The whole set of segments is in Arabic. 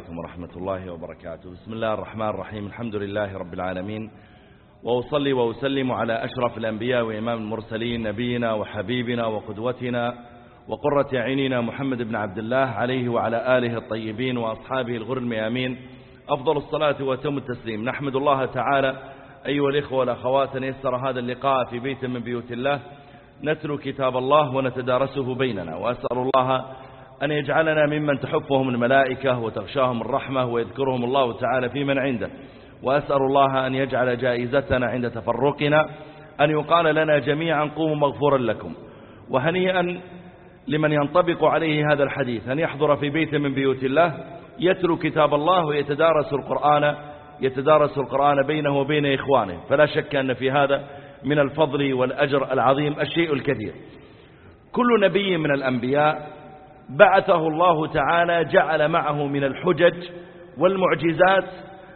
عليكم ورحمة الله وبركاته. بسم الله الرحمن الرحيم. الحمد لله رب العالمين. وأصلي وأسلم على أشرف الأنبياء وإمام المرسلين نبينا وحبيبنا وقدوتنا وقرة عيننا محمد بن عبد الله عليه وعلى آله الطيبين وأصحابه الغر الميامين أفضل الصلاة وتم التسليم. نحمد الله تعالى. أيها الإخوة والأخوات يسر هذا اللقاء في بيت من بيوت الله. نتلو كتاب الله ونتدارسه بيننا. وأسأل الله أن يجعلنا ممن تحفهم الملائكة وتغشاهم الرحمة ويذكرهم الله تعالى في من عنده. وأسأل الله أن يجعل جائزتنا عند تفرقنا أن يقال لنا جميعا قوموا مغفورا لكم. وهنيئا لمن ينطبق عليه هذا الحديث أن يحضر في بيت من بيوت الله يتلو كتاب الله ويتدارس القرآن يتدارس القرآن بينه وبين إخوانه. فلا شك أن في هذا من الفضل والأجر العظيم الشيء الكثير. كل نبي من الأنبياء بعثه الله تعالى جعل معه من الحجج والمعجزات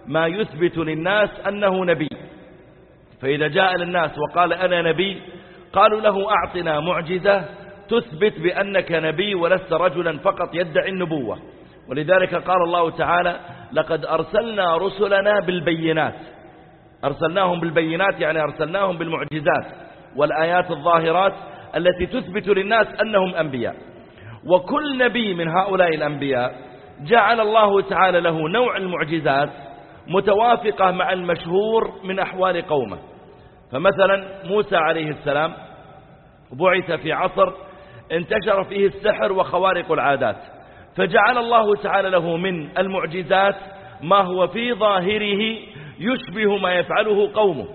ما يثبت للناس أنه نبي. فإذا جاء للناس وقال أنا نبي قالوا له أعطنا معجزة تثبت بأنك نبي ولست رجلا فقط يدعي النبوة. ولذلك قال الله تعالى لقد أرسلنا رسلنا بالبينات. أرسلناهم بالبينات يعني أرسلناهم بالمعجزات والآيات الظاهرات التي تثبت للناس أنهم أنبياء. وكل نبي من هؤلاء الأنبياء جعل الله تعالى له نوع المعجزات متوافقة مع المشهور من أحوال قومه. فمثلا موسى عليه السلام بعث في عصر انتشر فيه السحر وخوارق العادات فجعل الله تعالى له من المعجزات ما هو في ظاهره يشبه ما يفعله قومه.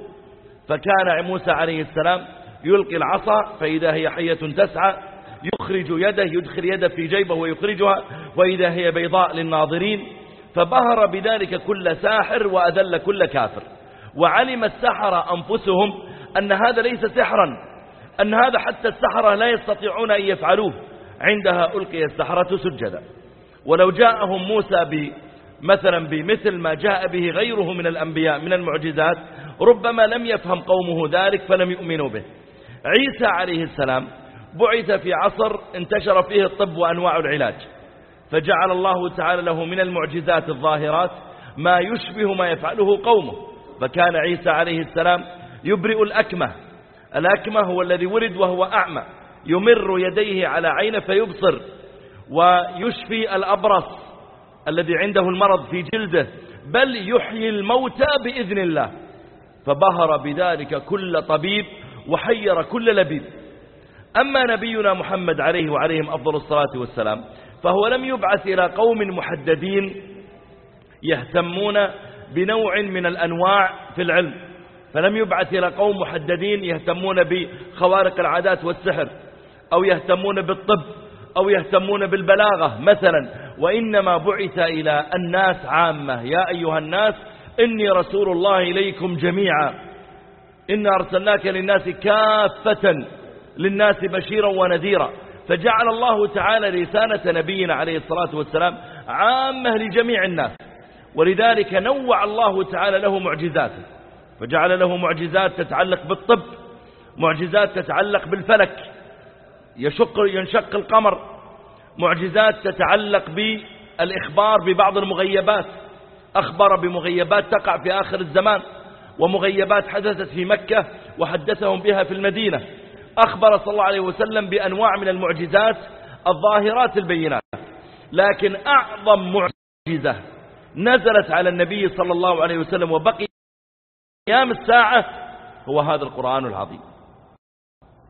فكان موسى عليه السلام يلقي العصا فإذا هي حية تسعى يخرج يده يدخل يده في جيبه ويخرجها وإذا هي بيضاء للناظرين فبهر بذلك كل ساحر وأذل كل كافر. وعلم السحر أنفسهم أن هذا ليس سحرا أن هذا حتى السحرة لا يستطيعون أن يفعلوه. عندها ألقي السحرة سجدا. ولو جاءهم موسى مثلا بمثل ما جاء به غيره من الأنبياء من المعجزات ربما لم يفهم قومه ذلك فلم يؤمنوا به. عيسى عليه السلام بعث في عصر انتشر فيه الطب وأنواع العلاج. فجعل الله تعالى له من المعجزات الظاهرات ما يشبه ما يفعله قومه. فكان عيسى عليه السلام يبرئ الأكمة. الأكمة هو الذي ولد وهو أعمى. يمر يديه على عينه فيبصر. ويشفي الأبرص الذي عنده المرض في جلده. بل يحيي الموتى بإذن الله. فبهر بذلك كل طبيب وحير كل لبيب. أما نبينا محمد عليه وعليهم أفضل الصلاة والسلام فهو لم يبعث إلى قوم محددين يهتمون بنوع من الأنواع في العلم فلم يبعث إلى قوم محددين يهتمون بخوارق العادات والسحر أو يهتمون بالطب أو يهتمون بالبلاغة مثلا وإنما بعث إلى الناس عامة يا أيها الناس إني رسول الله إليكم جميعا إنا أرسلناك للناس كافة للناس بشيرا ونذيرا. فجعل الله تعالى رسالة نبينا عليه الصلاة والسلام عامة لجميع الناس. ولذلك نوع الله تعالى له معجزاته فجعل له معجزات تتعلق بالطب معجزات تتعلق بالفلك يشق ينشق القمر معجزات تتعلق بالإخبار ببعض المغيبات. أخبر بمغيبات تقع في آخر الزمان ومغيبات حدثت في مكة وحدثهم بها في المدينة. أخبر صلى الله عليه وسلم بأنواع من المعجزات الظاهرات البينات. لكن أعظم معجزة نزلت على النبي صلى الله عليه وسلم وبقي قيام الساعة هو هذا القرآن العظيم.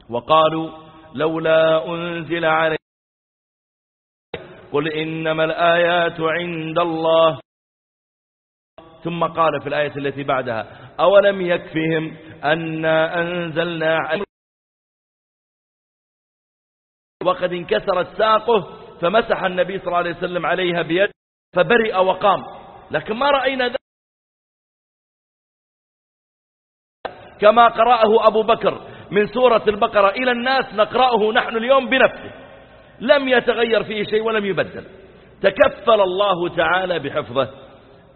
وقالوا لولا أنزل عليه قل إنما الآيات عند الله. ثم قال في الآية التي بعدها أولم يكفهم أنا أنزلنا وقد انكسرت ساقه فمسح النبي صلى الله عليه وسلم عليها بيد فبرئ وقام. لكن ما رأينا ذلك كما قرأه أبو بكر من سورة البقرة. إلى الناس نقرأه نحن اليوم بنفسه. لم يتغير فيه شيء ولم يبدل. تكفل الله تعالى بحفظه.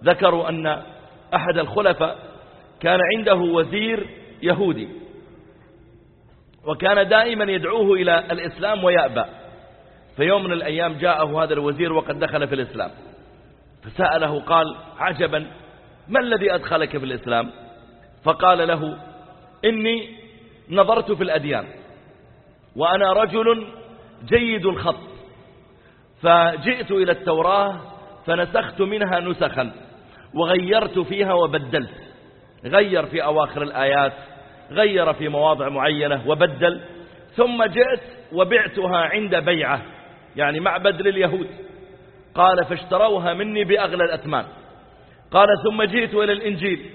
ذكروا أن أحد الخلفاء كان عنده وزير يهودي. وكان دائما يدعوه إلى الإسلام ويأبى. في يوم من الأيام جاءه هذا الوزير وقد دخل في الإسلام. فسأله قال عجبا ما الذي أدخلك في الإسلام؟ فقال له إني نظرت في الأديان وأنا رجل جيد الخط فجئت إلى التوراة فنسخت منها نسخا وغيرت فيها وبدلت غير في أواخر الآيات غير في مواضع معينة وبدل ثم جئت وبعتها عند بيعة يعني معبد لليهود قال فاشتروها مني بأغلى الأثمان. قال ثم جئت إلى الإنجيل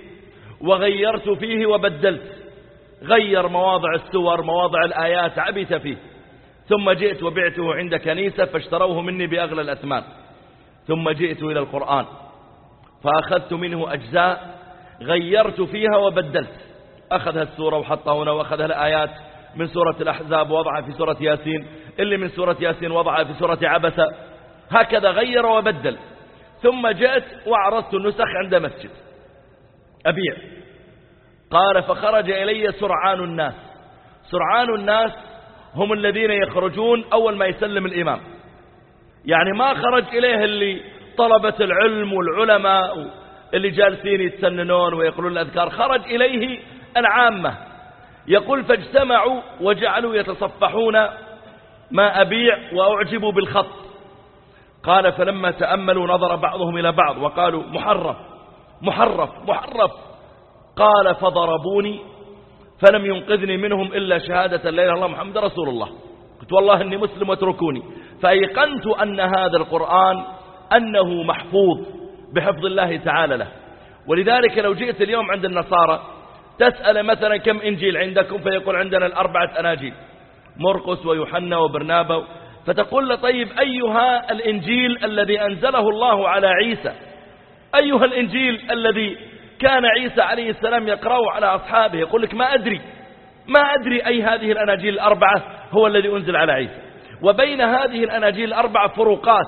وغيرت فيه وبدلت غير مواضع السور مواضع الآيات عبث فيه. ثم جئت وبعته عند كنيسة فاشتروه مني بأغلى الأثمان. ثم جئت إلى القرآن فأخذت منه أجزاء غيرت فيها وبدلت. أخذها السورة وحطها هنا وأخذها الآيات من سورة الأحزاب وضعها في سورة ياسين اللي من سورة ياسين وضعها في سورة عبسة هكذا غير وبدل. ثم جئت وعرضت النسخ عند مسجد. أبيع. قال فخرج إلي سرعان الناس. سرعان الناس هم الذين يخرجون أول ما يسلم الإمام. يعني ما خرج إليه اللي طلبة العلم والعلماء اللي جالسين يتسننون ويقولون الأذكار خرج إليه العامة. يقول فاجتمعوا وجعلوا يتصفحون ما أبيع وأعجبوا بالخط. قال فلما تأملوا نظر بعضهم إلى بعض وقالوا محرف محرف محرف. قال فضربوني فلم ينقذني منهم إلا شهادة لا إله إلا الله محمد رسول الله. قلت والله إني مسلم واتركوني. فأيقنت أن هذا القرآن أنه محفوظ بحفظ الله تعالى له. ولذلك لو جئت اليوم عند النصارى تسأل مثلا كم إنجيل عندكم؟ فيقول عندنا الأربعة أناجيل. مرقس ويوحنا وبرنابا. فتقول له طيب أيها الإنجيل الذي أنزله الله على عيسى؟ أيها الإنجيل الذي كان عيسى عليه السلام يقرأه على أصحابه؟ يقول لك ما أدري. ما أدري أي هذه الأناجيل الأربعة هو الذي أنزل على عيسى. وبين هذه الأناجيل الأربعة فروقات.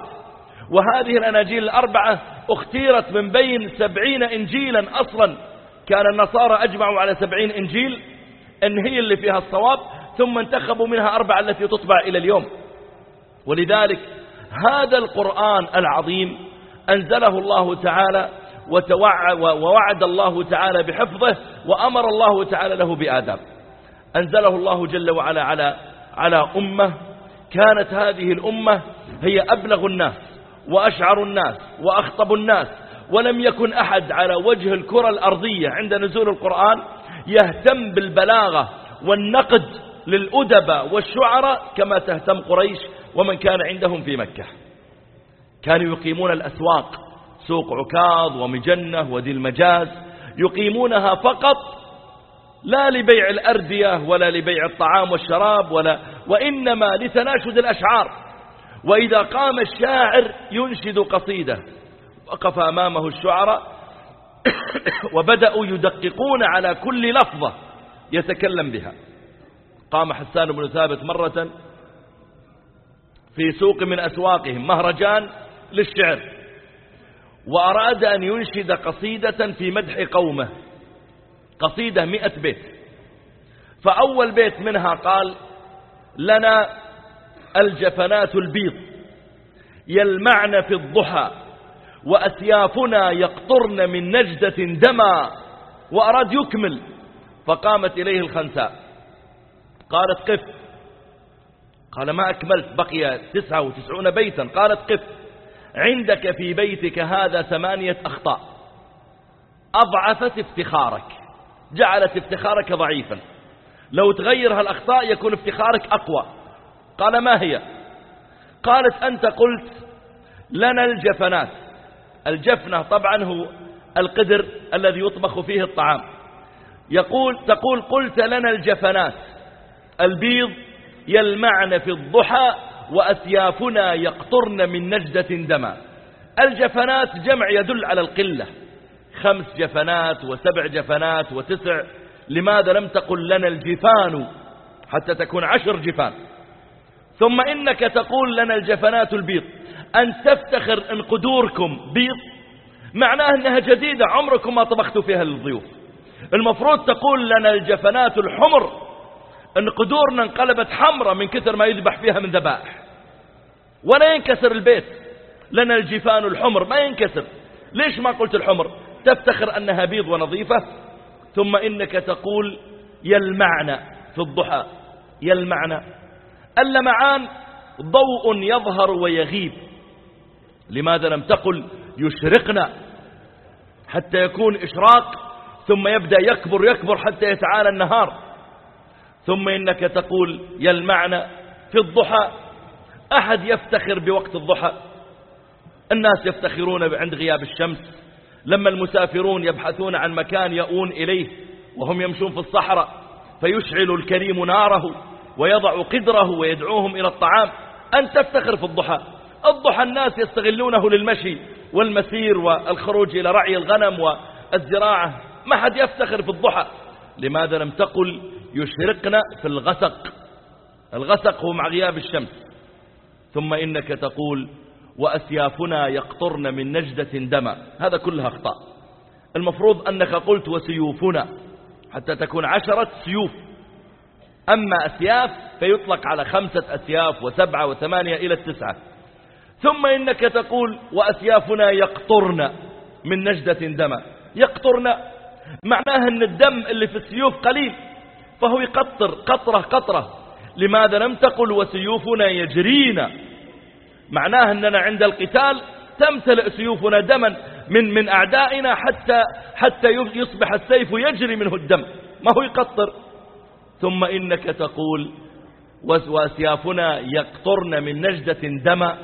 وهذه الأناجيل الأربعة اختيرت من بين سبعين إنجيلا أصلا. كان النصارى أجمعوا على سبعين إنجيل أن هي اللي فيها الصواب ثم انتخبوا منها أربعة التي تطبع إلى اليوم. ولذلك هذا القرآن العظيم أنزله الله تعالى ووعد الله تعالى بحفظه وأمر الله تعالى له بآداب. أنزله الله جل وعلا على على أمة كانت هذه الأمة هي أبلغ الناس وأشعر الناس وأخطب الناس ولم يكن أحد على وجه الكرة الأرضية عند نزول القرآن يهتم بالبلاغة والنقد للأدباء والشعراء كما تهتم قريش ومن كان عندهم في مكة. كانوا يقيمون الأسواق سوق عكاظ ومجنة ودي المجاز يقيمونها فقط لا لبيع الأردية ولا لبيع الطعام والشراب ولا وإنما لتناشد الأشعار. وإذا قام الشاعر ينشد قصيدة. وقف أمامه الشعراء وبدأوا يدققون على كل لفظة يتكلم بها. قام حسان بن ثابت مرة في سوق من أسواقهم مهرجان للشعر وأراد أن ينشد قصيدة في مدح قومه قصيدة مئة بيت. فأول بيت منها قال لنا الجفنات البيض يلمعن في الضحى وأسيافنا يقطرن من نجدة دما وأراد يكمل. فقامت إليه الخنساء. قالت قف. قال ما أكملت بقي تسعة وتسعون بيتا. قالت قف. عندك في بيتك هذا ثمانية أخطاء. أضعفت افتخارك. جعلت افتخارك ضعيفا. لو تغير هالأخطاء يكون افتخارك أقوى. قال ما هي؟ قالت أنت قلت لنا الجفنات. الجفنة طبعا هو القدر الذي يطبخ فيه الطعام. يقول تقول قلت لنا الجفنات. البيض يلمعن في الضحى وأسيافنا يقطرن من نجدة دما. الجفنات جمع يدل على القلة. خمس جفنات وسبع جفنات وتسع. لماذا لم تقل لنا الجفان حتى تكون عشر جفان؟ ثم إنك تقول لنا الجفنات البيض. أن تفتخر إن قدوركم بيض معناه أنها جديدة عمركم ما طبختوا فيها للضيوف المفروض تقول لنا الجفنات الحمر أن قدورنا انقلبت حمرة من كثر ما يذبح فيها من ذبائح. ولا ينكسر البيت لنا الجفان الحمر ما ينكسر. ليش ما قلت الحمر؟ تفتخر أنها بيض ونظيفة ثم إنك تقول يلمعن في الضحى. يلمعن. اللمعان ضوء يظهر ويغيب. لماذا لم تقل يشرقنا حتى يكون إشراق ثم يبدأ يكبر يكبر حتى يتعالى النهار. ثم إنك تقول يلمعن في الضحى أحد يفتخر بوقت الضحى. الناس يفتخرون عند غياب الشمس. لما المسافرون يبحثون عن مكان يؤون إليه وهم يمشون في الصحراء فيشعل الكريم ناره ويضع قدره ويدعوهم إلى الطعام. أن تفتخر في الضحى. الضحى الناس يستغلونه للمشي والمسير والخروج إلى رعي الغنم والزراعة. ما حد يفتخر في الضحى. لماذا لم تقل يشرقنا في الغسق؟ الغسق هو مع غياب الشمس. ثم إنك تقول وأسيافنا يقطرن من نجدة دما. هذا كلها أخطاء. المفروض أنك قلت وسيوفنا حتى تكون عشرة سيوف. أما أسياف فيطلق على خمسة أسياف وسبعة وثمانية إلى التسعة. ثم إنك تقول وأسيافنا يقطرن من نجدة دما يقطرن. معناها أن الدم اللي في السيوف قليل فهو يقطر قطرة قطرة. لماذا لم تقل وسيوفنا يجرين؟ معناها أننا عند القتال تمتلئ سيوفنا دما من من أعدائنا حتى حتى يصبح السيف يجري منه الدم. ما هو يقطر. ثم إنك تقول وأسيافنا يقطرن من نجدة دما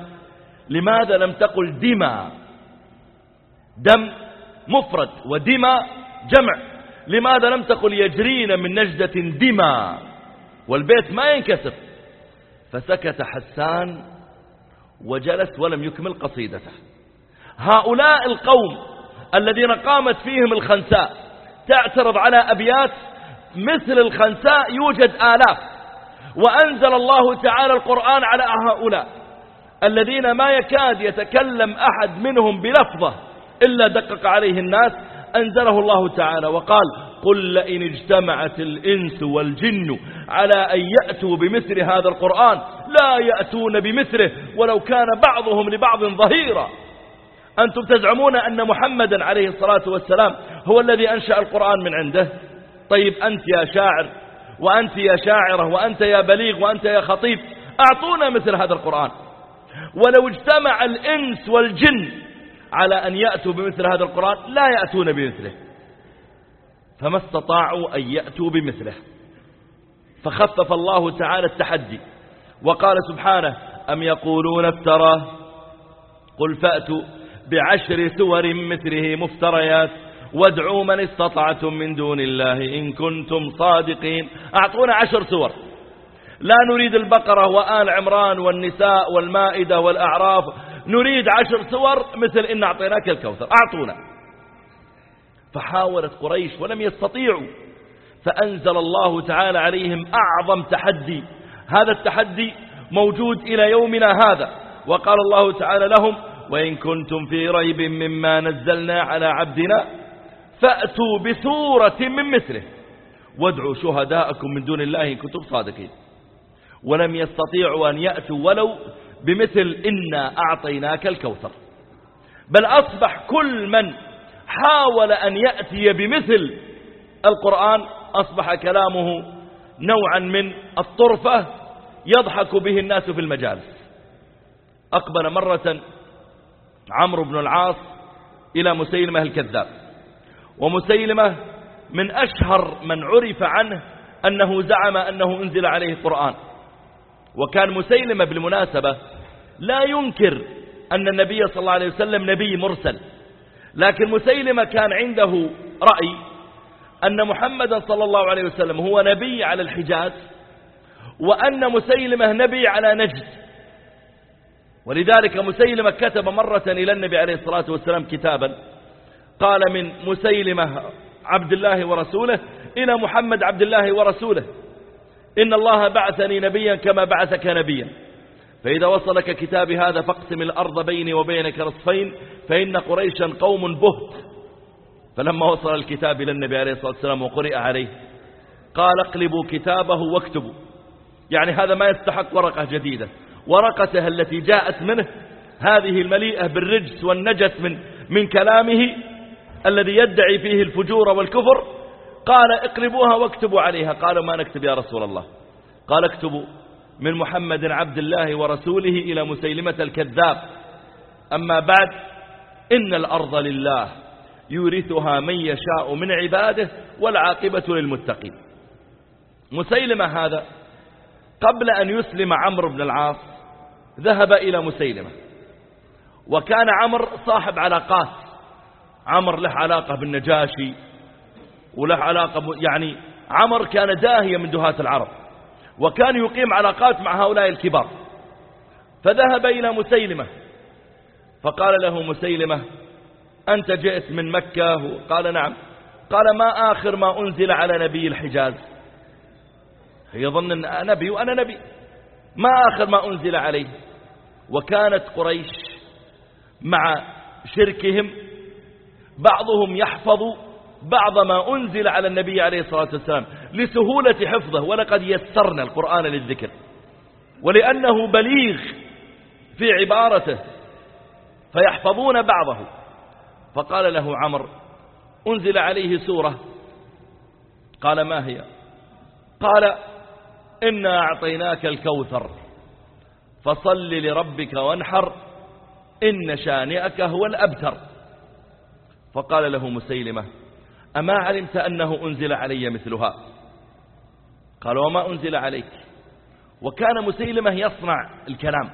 لماذا لم تقل دما دم مفرد ودما جمع. لماذا لم تقل يجرين من نجدة دما والبيت ما ينكسر. فسكت حسان وجلس ولم يكمل قصيدته. هؤلاء القوم الذين قامت فيهم الخنساء تعترض على أبيات مثل الخنساء يوجد آلاف. وأنزل الله تعالى القرآن على هؤلاء. الذين ما يكاد يتكلم أحد منهم بلفظة إلا دقق عليه الناس أنزله الله تعالى وقال قل لئن اجتمعت الإنس والجن على أن يأتوا بمثل هذا القرآن لا يأتون بمثله ولو كان بعضهم لبعض ظهيرا. أنتم تزعمون أن محمدا عليه الصلاة والسلام هو الذي أنشأ القرآن من عنده؟ طيب أنت يا شاعر وأنت يا شاعرة وأنت يا بليغ وأنت يا خطيب أعطونا مثل هذا القرآن. ولو اجتمع الإنس والجن على أن يأتوا بمثل هذا القرآن لا يأتون بمثله. فما استطاعوا أن يأتوا بمثله. فخفف الله تعالى التحدي وقال سبحانه أم يقولون افتراه قل فأتوا بعشر سور مثله مفتريات وادعوا من استطعتم من دون الله إن كنتم صادقين. أعطونا عشر سور. لا نريد البقرة وآل عمران والنساء والمائدة والأعراف. نريد عشر سور مثل إن أعطيناك الكوثر. أعطونا. فحاولت قريش ولم يستطيعوا. فأنزل الله تعالى عليهم أعظم تحدي. هذا التحدي موجود إلى يومنا هذا. وقال الله تعالى لهم وإن كنتم في ريب مما نزلنا على عبدنا فأتوا بسورة من مثله. وادعوا شهداءكم من دون الله إن كنتم صادقين. ولم يستطيعوا أن يأتوا ولو بمثل إنا أعطيناك الكوثر. بل أصبح كل من حاول أن يأتي بمثل القرآن أصبح كلامه نوعا من الطرفة يضحك به الناس في المجالس. أقبل مرة عمرو بن العاص إلى مسيلمة الكذاب. ومسيلمة من أشهر من عرف عنه أنه زعم أنه أنزل عليه القرآن. وكان مسيلمة بالمناسبة لا ينكر أن النبي صلى الله عليه وسلم نبي مرسل لكن مسيلمة كان عنده رأي أن محمدا صلى الله عليه وسلم هو نبي على الحجاز وأن مسيلمة نبي على نجد. ولذلك مسيلمة كتب مرة إلى النبي عليه الصلاة والسلام كتابا قال من مسيلمة عبد الله ورسوله إلى محمد عبد الله ورسوله. إن الله بعثني نبيا كما بعثك نبيا. فإذا وصلك كتابي هذا فاقسم الأرض بيني وبينك نصفين فإن قريشا قوم بهت. فلما وصل الكتاب إلى النبي عليه الصلاة والسلام وقرئ عليه قال اقلبوا كتابه واكتبوا. يعني هذا ما يستحق ورقة جديدة. ورقته التي جاءت منه هذه المليئة بالرجس والنجس من, من كلامه الذي يدعي فيه الفجور والكفر. قال اقلبوها واكتبوا عليها. قالوا ما نكتب يا رسول الله. قال اكتبوا. من محمد عبد الله ورسوله إلى مسيلمة الكذاب. أما بعد إن الأرض لله. يورثها من يشاء من عباده والعاقبة للمتقين. مسيلمة هذا قبل أن يسلم عمرو بن العاص ذهب إلى مسيلمة. وكان عمرو صاحب علاقات. عمرو له علاقة بالنجاشي وله علاقة يعني عمر كان داهية من دهاة العرب وكان يقيم علاقات مع هؤلاء الكبار. فذهب إلى مسيلمة فقال له مسيلمة أنت جئت من مكة؟ قال نعم. قال ما آخر ما أنزل على نبي الحجاز؟ يظن أن نبي وأنا نبي. ما آخر ما أنزل عليه؟ وكانت قريش مع شركهم بعضهم يحفظ بعض ما أنزل على النبي عليه الصلاة والسلام لسهولة حفظه ولقد يسرنا القرآن للذكر. ولأنه بليغ في عبارته فيحفظون بعضه. فقال له عمر أنزل عليه سورة. قال ما هي؟ قال إنا أعطيناك الكوثر. فصل لربك وانحر إن شانئك هو الأبتر. فقال له مسيلمة أما علمت أنه أنزل علي مثلها؟ قال وما أنزل عليك. وكان مسيلمة يصنع الكلام.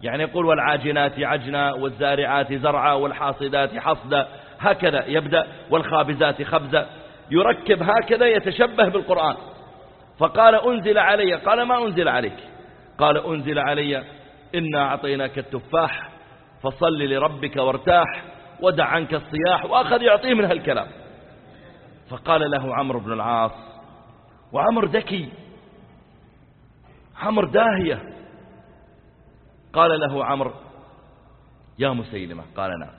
يعني يقول والعاجنات عجنا والزارعات زرعا والحاصدات حصدا. هكذا يبدأ والخابزات خبزا. يركب هكذا يتشبه بالقرآن. فقال أنزل علي. قال ما أنزل عليك؟ قال أنزل علي. إنا أعطيناك التفاح فصل لربك وارتاح ودع عنك الصياح وأخذ يعطيه من هالكلام. فقال له عمرو بن العاص وعمر ذكي عمر داهية. قال له عمرو يا مسيلمة قال نعم.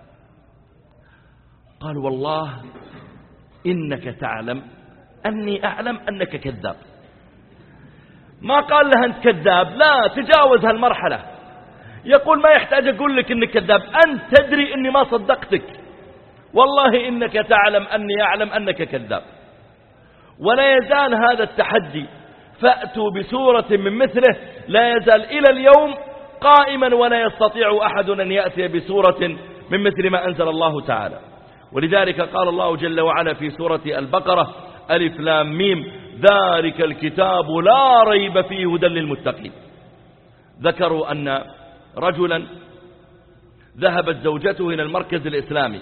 قال والله إنك تعلم أني أعلم أنك كذاب. ما قال له أنت كذاب لا تجاوز هالمرحلة. يقول ما يحتاج أقول لك أنك كذاب أنت تدري أني ما صدقتك. والله إنك تعلم أني أعلم أنك كذاب. ولا يزال هذا التحدي فأتوا بسورة من مثله لا يزال إلى اليوم قائما ولا يستطيع أحد أن يأتي بسورة من مثل ما أنزل الله تعالى. ولذلك قال الله جل وعلا في سورة البقرة ألف لام ميم ذلك الكتاب لا ريب فيه هدى للمتقين. ذكروا أن رجلا ذهبت زوجته إلى المركز الإسلامي.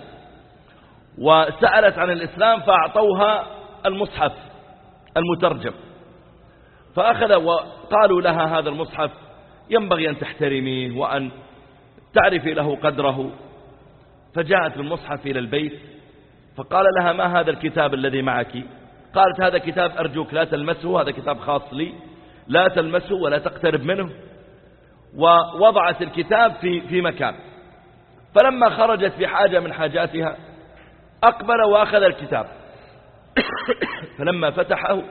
وسألت عن الإسلام فأعطوها المصحف المترجم. فأخذ وقالوا لها هذا المصحف ينبغي أن تحترميه وأن تعرفي له قدره. فجاءت بالمصحف إلى البيت فقال لها ما هذا الكتاب الذي معك؟ قالت هذا كتاب أرجوك لا تلمسه هذا كتاب خاص لي لا تلمسه ولا تقترب منه. ووضعت الكتاب في, في مكان. فلما خرجت في حاجة من حاجاتها أقبل وأخذ الكتاب. فلما فتحه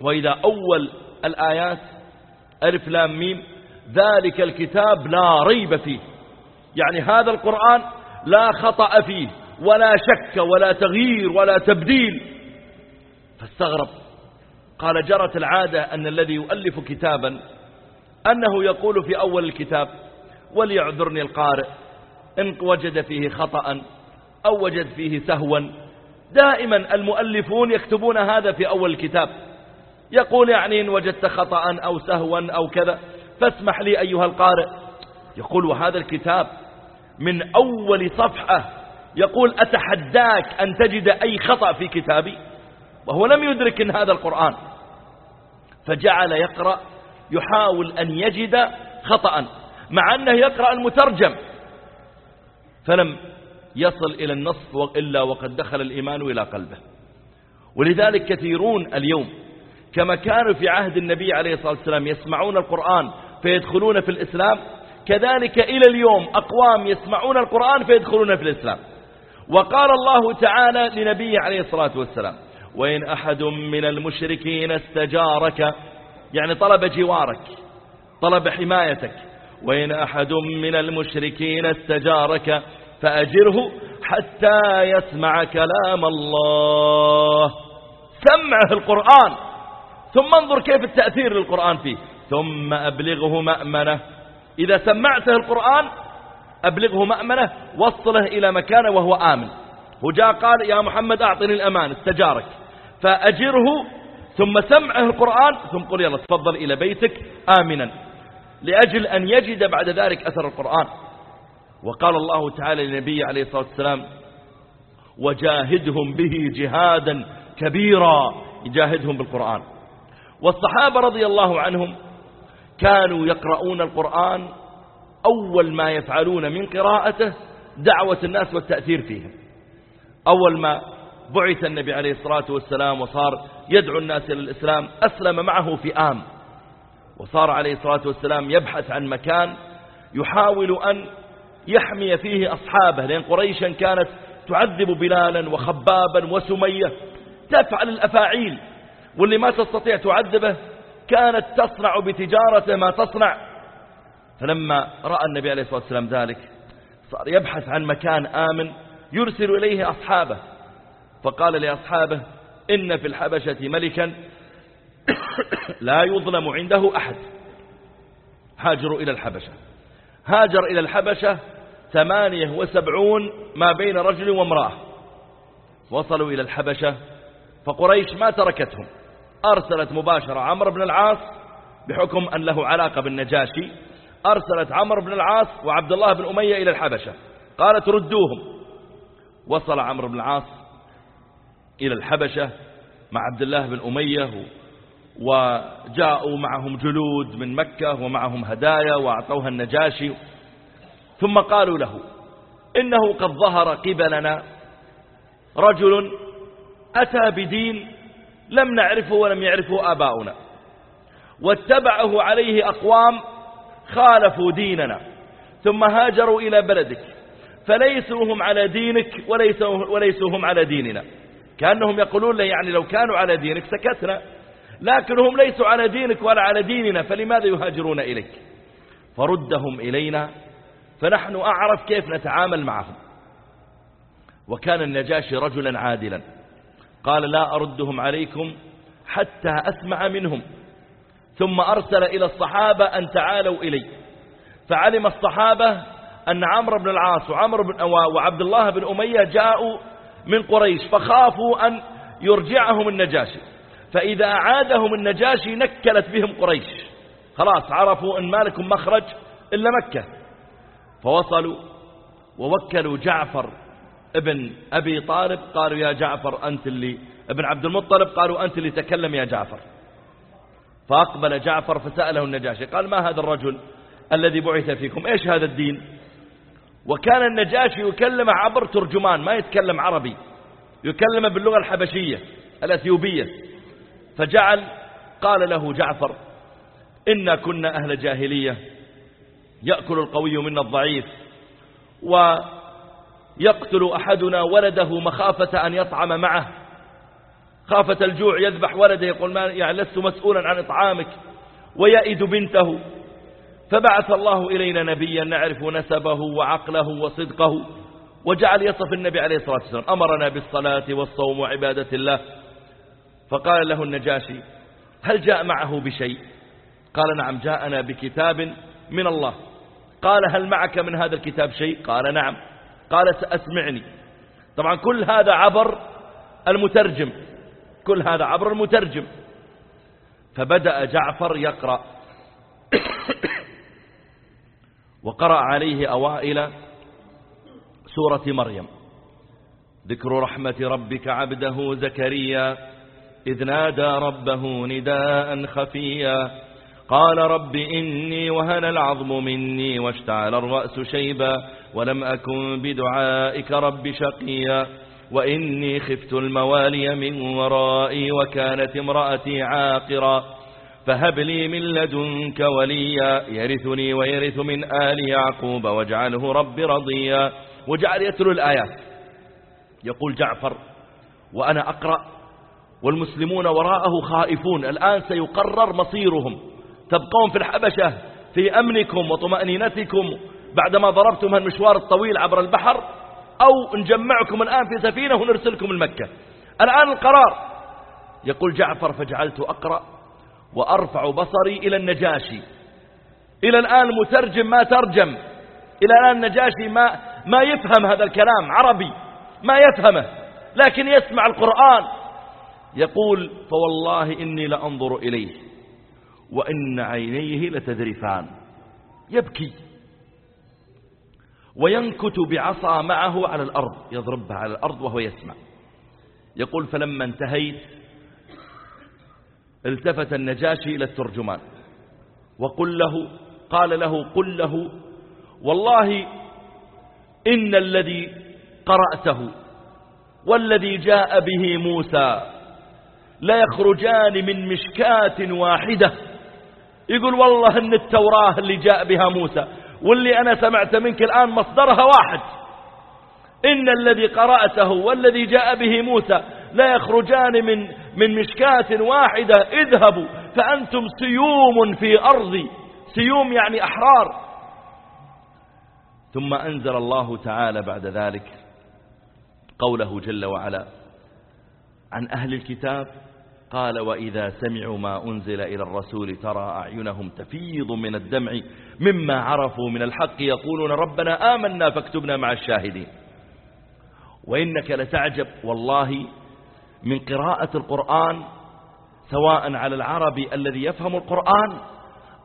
وإذا أول الآيات ألف لام ميم ذلك الكتاب لا ريب فيه. يعني هذا القرآن لا خطأ فيه ولا شك ولا تغيير ولا تبديل. فاستغرب. قال جرت العادة أن الذي يؤلف كتابا أنه يقول في أول الكتاب وليعذرني القارئ إن وجد فيه خطأ أو وجد فيه سهوا. دائما المؤلفون يكتبون هذا في أول الكتاب. يقول يعني إن وجدت خطأ أو سهوا أو كذا فاسمح لي أيها القارئ. يقول وهذا الكتاب من أول صفحة. يقول أتحداك أن تجد أي خطأ في كتابي؟ وهو لم يدرك إن هذا القرآن. فجعل يقرأ يحاول أن يجد خطأ مع أنه يقرأ المترجم. فلم يصل إلى النصف إلا وقد دخل الإيمان إلى قلبه. ولذلك كثيرون اليوم كما كانوا في عهد النبي عليه الصلاة والسلام يسمعون القرآن فيدخلون في الإسلام كذلك إلى اليوم أقوام يسمعون القرآن فيدخلون في الإسلام. وقال الله تعالى لنبيه عليه الصلاة والسلام وإن أحد من المشركين استجارك يعني طلب جوارك طلب حمايتك. وإن أحد من المشركين استجارك فأجره حتى يسمع كلام الله. سمعه القرآن. ثم انظر كيف التأثير للقرآن فيه. ثم أبلغه مأمنة. إذا سمعته القرآن أبلغه مأمنة وصله إلى مكانه وهو آمن. وجاء قال يا محمد أعطني الأمان استجارك. فأجره ثم سمعه القرآن ثم قل يلا تفضل إلى بيتك آمنا. لأجل أن يجد بعد ذلك أثر القرآن. وقال الله تعالى للنبي عليه الصلاة والسلام وجاهدهم به جهادا كبيرا. يجاهدهم بالقرآن. والصحابة رضي الله عنهم كانوا يقرؤون القرآن أول ما يفعلون من قراءته دعوة الناس والتأثير فيهم أول ما بعث النبي عليه الصلاة والسلام وصار يدعو الناس إلى الإسلام أسلم معه في آم. وصار عليه الصلاة والسلام يبحث عن مكان يحاول أن يحمي فيه أصحابه لأن قريشا كانت تعذب بلالا وخبابا وسمية. تفعل الأفاعيل واللي ما تستطيع تعذبه كانت تصنع بتجارته ما تصنع. فلما رأى النبي عليه الصلاة والسلام ذلك صار يبحث عن مكان آمن يرسل إليه أصحابه. فقال لأصحابه إن في الحبشة ملكا لا يظلم عنده أحد. هاجروا إلى الحبشة. هاجر إلى الحبشة ثمانية وسبعون ما بين رجل وامرأة. وصلوا إلى الحبشة فقريش ما تركتهم. أرسلت مباشرة عمرو بن العاص بحكم أن له علاقة بالنجاشي. أرسلت عمرو بن العاص وعبد الله بن أمية إلى الحبشة. قالت ردوهم. وصل عمرو بن العاص إلى الحبشة مع عبد الله بن أمية وجاءوا معهم جلود من مكة ومعهم هدايا وأعطوها النجاشي. ثم قالوا له إنه قد ظهر قبلنا رجل أتى بدين لم نعرفه ولم يعرفه آباؤنا واتبعه عليه أقوام خالفوا ديننا ثم هاجروا إلى بلدك فليسوا هم على دينك وليسوا, وليسوا هم على ديننا. كأنهم يقولون له يعني لو كانوا على دينك سكتنا لكنهم ليسوا على دينك ولا على ديننا فلماذا يهاجرون إليك؟ فردهم إلينا فنحن أعرف كيف نتعامل معهم. وكان النجاشي رجلا عادلا. قال لا أردهم عليكم حتى أسمع منهم. ثم أرسل إلى الصحابة أن تعالوا إلي. فعلم الصحابة أن عمرو بن العاص وعمر بن وعبد الله بن أمية جاءوا من قريش فخافوا أن يرجعهم النجاشي. فإذا أعادهم النجاشي نكلت بهم قريش. خلاص عرفوا أن ما لكم مخرج إلا مكة. فوصلوا ووكلوا جعفر ابن أبي طالب قالوا يا جعفر أنت اللي ابن عبد المطلب قالوا أنت اللي تكلم يا جعفر. فأقبل جعفر فسأله النجاشي قال ما هذا الرجل الذي بعث فيكم؟ إيش هذا الدين؟ وكان النجاشي يكلم عبر ترجمان ما يتكلم عربي يكلم باللغة الحبشية الأثيوبية. فجعل قال له جعفر إنا كنا أهل جاهلية يأكل القوي منا الضعيف ويقتل أحدنا ولده مخافة أن يطعم معه. خافة الجوع يذبح ولده يقول ما يعني لست مسؤولا عن إطعامك ويأد بنته. فبعث الله إلينا نبيا نعرف نسبه وعقله وصدقه وجعل يصف النبي عليه الصلاة والسلام أمرنا بالصلاة والصوم وعبادة الله. فقال له النجاشي هل جاء معه بشيء؟ قال نعم جاءنا بكتاب من الله. قال هل معك من هذا الكتاب شيء؟ قال نعم. قال سأسمعني. طبعا كل هذا عبر المترجم. كل هذا عبر المترجم. فبدأ جعفر يقرأ. وقرأ عليه أوائل سورة مريم. ذكر رحمة ربك عبده زكريا. إذ نادى ربه نداء خفيا. قال رب إني وهن العظم مني واشتعل الرأس شيبا ولم أكن بدعائك رب شقيا وإني خفت الموالي من ورائي وكانت امرأتي عاقرا فهب لي من لدنك وليا يرثني ويرث من آل يعقوب واجعله رب رضيا وجعل يتلو الآيات. يقول جعفر وأنا أقرأ والمسلمون وراءه خائفون الآن سيقرر مصيرهم. تبقون في الحبشة في أمنكم وطمأنينتكم بعدما ضربتم المشوار الطويل عبر البحر أو نجمعكم الآن في سفينة ونرسلكم المكة الآن القرار. يقول جعفر فجعلت أقرأ وأرفع بصري إلى النجاشي. إلى الآن مترجم ما ترجم. إلى الآن النجاشي ما, ما يفهم هذا الكلام عربي ما يفهمه لكن يسمع القرآن. يقول فوالله إني لأنظر إليه. وإن عينيه لتذرفان. يبكي. وينكت بعصا معه على الأرض. يضربها على الأرض وهو يسمع. يقول فلما انتهيت التفت النجاشي إلى الترجمان. وقل له قال له قل له والله إن الذي قرأته والذي جاء به موسى لا يخرجان من مشكاة واحدة. يقول والله إن التوراة اللي جاء بها موسى واللي أنا سمعت منك الآن مصدرها واحد. إن الذي قرأته والذي جاء به موسى لا يخرجان من, من مشكاة واحدة. اذهبوا فأنتم سيوم في أرضي سيوم يعني أحرار. ثم أنزل الله تعالى بعد ذلك قوله جل وعلا عن أهل الكتاب قال وإذا سمعوا ما أنزل إلى الرسول ترى أعينهم تفيض من الدمع مما عرفوا من الحق يقولون ربنا آمنا فاكتبنا مع الشاهدين. وإنك لتعجب والله من قراءة القرآن سواء على العربي الذي يفهم القرآن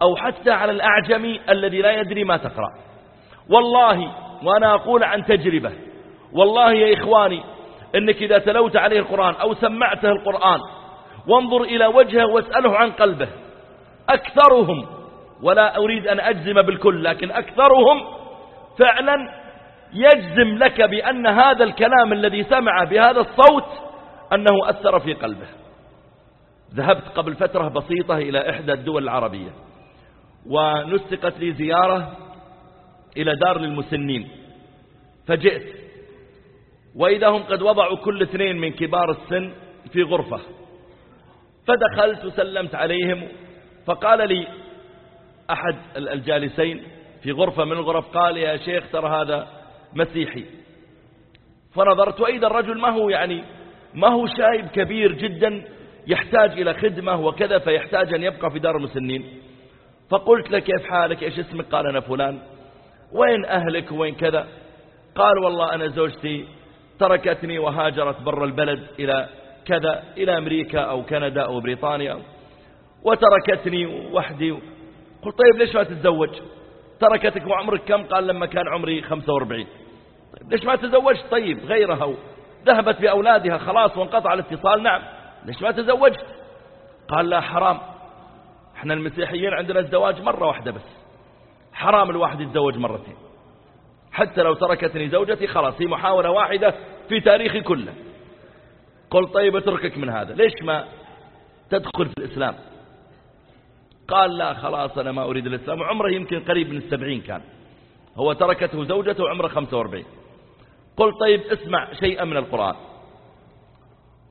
أو حتى على الأعجمي الذي لا يدري ما تقرأ. والله وأنا أقول عن تجربة. والله يا إخواني إنك إذا تلوت عليه القرآن أو سمعته القرآن وانظر إلى وجهه واسأله عن قلبه. أكثرهم ولا أريد أن أجزم بالكل لكن أكثرهم فعلا يجزم لك بأن هذا الكلام الذي سمع بهذا الصوت أنه أثر في قلبه. ذهبت قبل فترة بسيطة إلى إحدى الدول العربية ونسقت لي زيارة إلى دار للمسنين. فجئت وإذا هم قد وضعوا كل اثنين من كبار السن في غرفة. فدخلت وسلمت عليهم. فقال لي أحد الجالسين في غرفة من الغرف قال يا شيخ ترى هذا مسيحي. فنظرت وإذا الرجل ما هو يعني ما هو شايب كبير جدا يحتاج إلى خدمة وكذا فيحتاج أن يبقى في دار المسنين. فقلت له كيف حالك؟ إيش اسمك؟ قال أنا فلان. وين أهلك؟ وين كذا؟ قال والله أنا زوجتي تركتني وهاجرت برا البلد إلى كذا إلى أمريكا أو كندا أو بريطانيا وتركتني وحدي. قلت طيب ليش ما تتزوج؟ تركتك وعمرك كم؟ قال لما كان عمري 45 طيب ليش ما تزوجت طيب غيرها. ذهبت بأولادها خلاص وانقطع الاتصال. نعم. ليش ما تزوجت قال لا حرام. إحنا المسيحيين عندنا الزواج مرة واحدة بس. حرام الواحد يتزوج مرتين. حتى لو تركتني زوجتي خلاص هي محاولة واحدة في تاريخي كله. قل طيب اتركك من هذا. ليش ما تدخل في الإسلام؟ قال لا خلاص أنا ما أريد الإسلام. وعمره يمكن قريب من السبعين كان. هو تركته زوجته وعمره خمسة وأربعين. قل طيب اسمع شيئا من القرآن.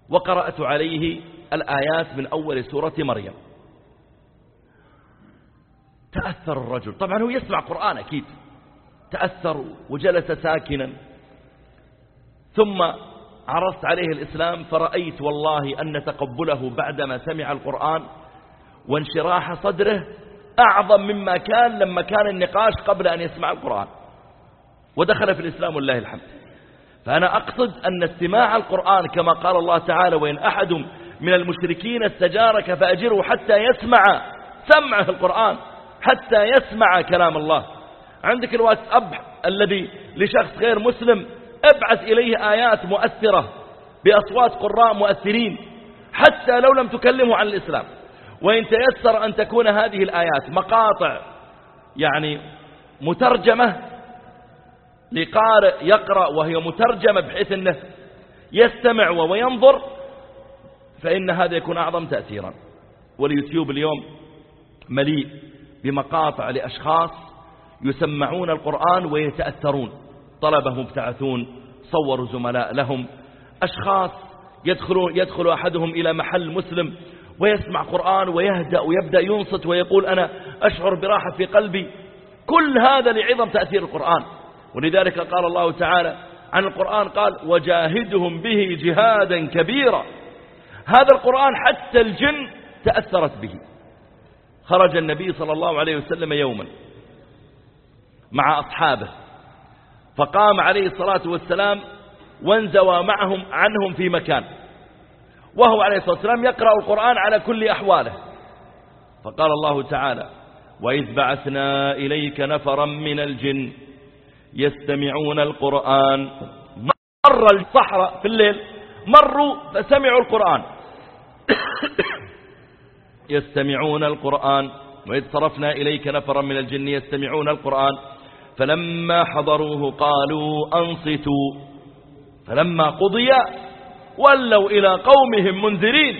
وقرأت عليه الآيات من أول سورة مريم. تأثر الرجل. طبعا هو يسمع قرآن أكيد. تأثر وجلس ساكنا. ثم عرضت عليه الإسلام فرأيت والله أن تقبله بعدما سمع القرآن وانشراح صدره أعظم مما كان لما كان النقاش قبل أن يسمع القرآن. ودخل في الإسلام والله الحمد. فأنا أقصد أن استماع القرآن كما قال الله تعالى وإن أحد من المشركين استجارك فأجره حتى يسمع سمعه القرآن حتى يسمع كلام الله. عندك الواتساب الذي لشخص غير مسلم أبعث إليه آيات مؤثرة بأصوات قراء مؤثرين حتى لو لم تكلمه عن الإسلام. وإن تيسر أن تكون هذه الآيات مقاطع يعني مترجمة لقارئ يقرأ وهي مترجمة بحيث أنه يستمع وينظر فإن هذا يكون أعظم تأثيرا. واليوتيوب اليوم مليء بمقاطع لأشخاص يسمعون القرآن ويتأثرون. طلبة مبتعثون صوروا زملاء لهم. أشخاص يدخلون يدخل أحدهم إلى محل مسلم ويسمع قرآن ويهدأ ويبدأ ينصت ويقول أنا أشعر براحة في قلبي. كل هذا لعظم تأثير القرآن. ولذلك قال الله تعالى عن القرآن قال وجاهدهم به جهادا كبيرا. هذا القرآن حتى الجن تأثرت به. خرج النبي صلى الله عليه وسلم يوما مع أصحابه. فقام عليه الصلاة والسلام وانزوى معهم عنهم في مكان. وهو عليه الصلاة والسلام يقرأ القرآن على كل أحواله. فقال الله تعالى وإذ بعثنا إليك نفرا من الجن يستمعون القرآن. مر الصحراء في الليل مروا فسمعوا القرآن. يستمعون القرآن. وإذ صرفنا إليك نفرا من الجن يستمعون القرآن. فلما حضروه قالوا أنصتوا. فلما قضي ولوا إلى قومهم منذرين.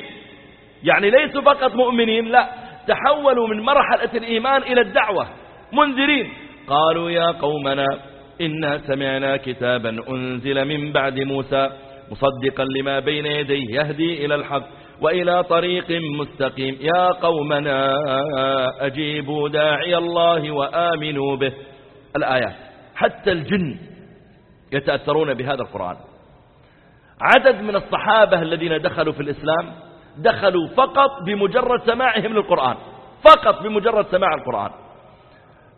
يعني ليسوا فقط مؤمنين لا تحولوا من مرحلة الإيمان إلى الدعوة. منذرين. قالوا يا قومنا إنا سمعنا كتابا أنزل من بعد موسى مصدقا لما بين يديه يهدي إلى الحق وإلى طريق مستقيم. يا قومنا أجيبوا داعي الله وآمنوا به. الآيات. حتى الجن يتأثرون بهذا القرآن. عدد من الصحابة الذين دخلوا في الإسلام دخلوا فقط بمجرد سماعهم للقرآن. فقط بمجرد سماع القرآن.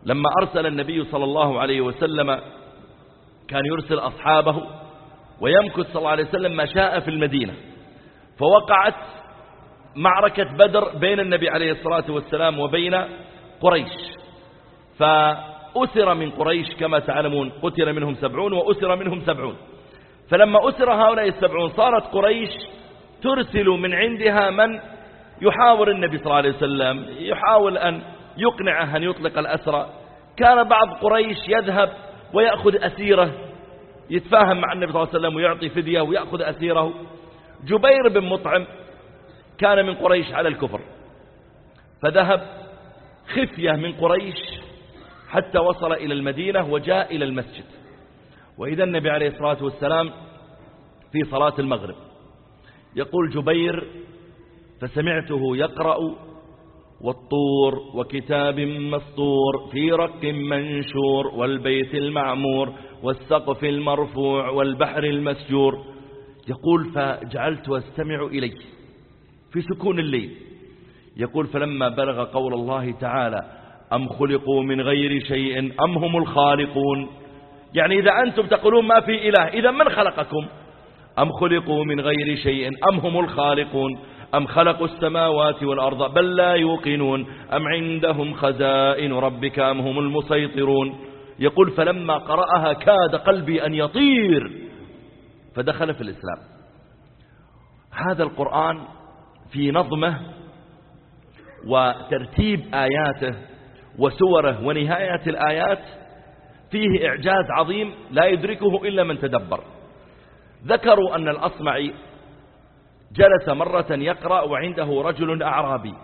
لما أرسل النبي صلى الله عليه وسلم كان يرسل أصحابه ويمكث صلى الله عليه وسلم ما شاء في المدينة. فوقعت معركة بدر بين النبي عليه الصلاة والسلام وبين قريش. فأسر من قريش كما تعلمون. قتل منهم سبعون وأسر منهم سبعون. فلما أسر هؤلاء السبعون صارت قريش ترسل من عندها من يحاور النبي صلى الله عليه وسلم يحاول أن يقنعه أن يطلق الأسرى. كان بعض قريش يذهب ويأخذ أسيره يتفاهم مع النبي صلى الله عليه وسلم ويعطي فدية ويأخذ أسيره. جبير بن مطعم كان من قريش على الكفر فذهب خفية من قريش حتى وصل إلى المدينة وجاء إلى المسجد. وإذا النبي عليه الصلاة والسلام في صلاة المغرب. يقول جبير فسمعته يقرأ والطور وكتاب مسطور في رق منشور والبيت المعمور والسقف المرفوع والبحر المسجور. يقول فجعلت أستمع إليه في سكون الليل. يقول فلما بلغ قول الله تعالى أم خلقوا من غير شيء أم هم الخالقون؟ يعني إذا أنتم تقولون ما في إله إذا من خلقكم؟ أم خلقوا من غير شيء أم هم الخالقون؟ أم خلقوا السماوات والأرض بل لا يوقنون؟ أم عندهم خزائن ربك أم هم المسيطرون؟ يقول فلما قرأها كاد قلبي أن يطير فدخل في الإسلام. هذا القرآن في نظمة وترتيب آياته وسوره ونهاية الآيات فيه إعجاز عظيم لا يدركه إلا من تدبر. ذكروا أن الأصمعي جلس مرة يقرأ وعنده رجل أعرابي.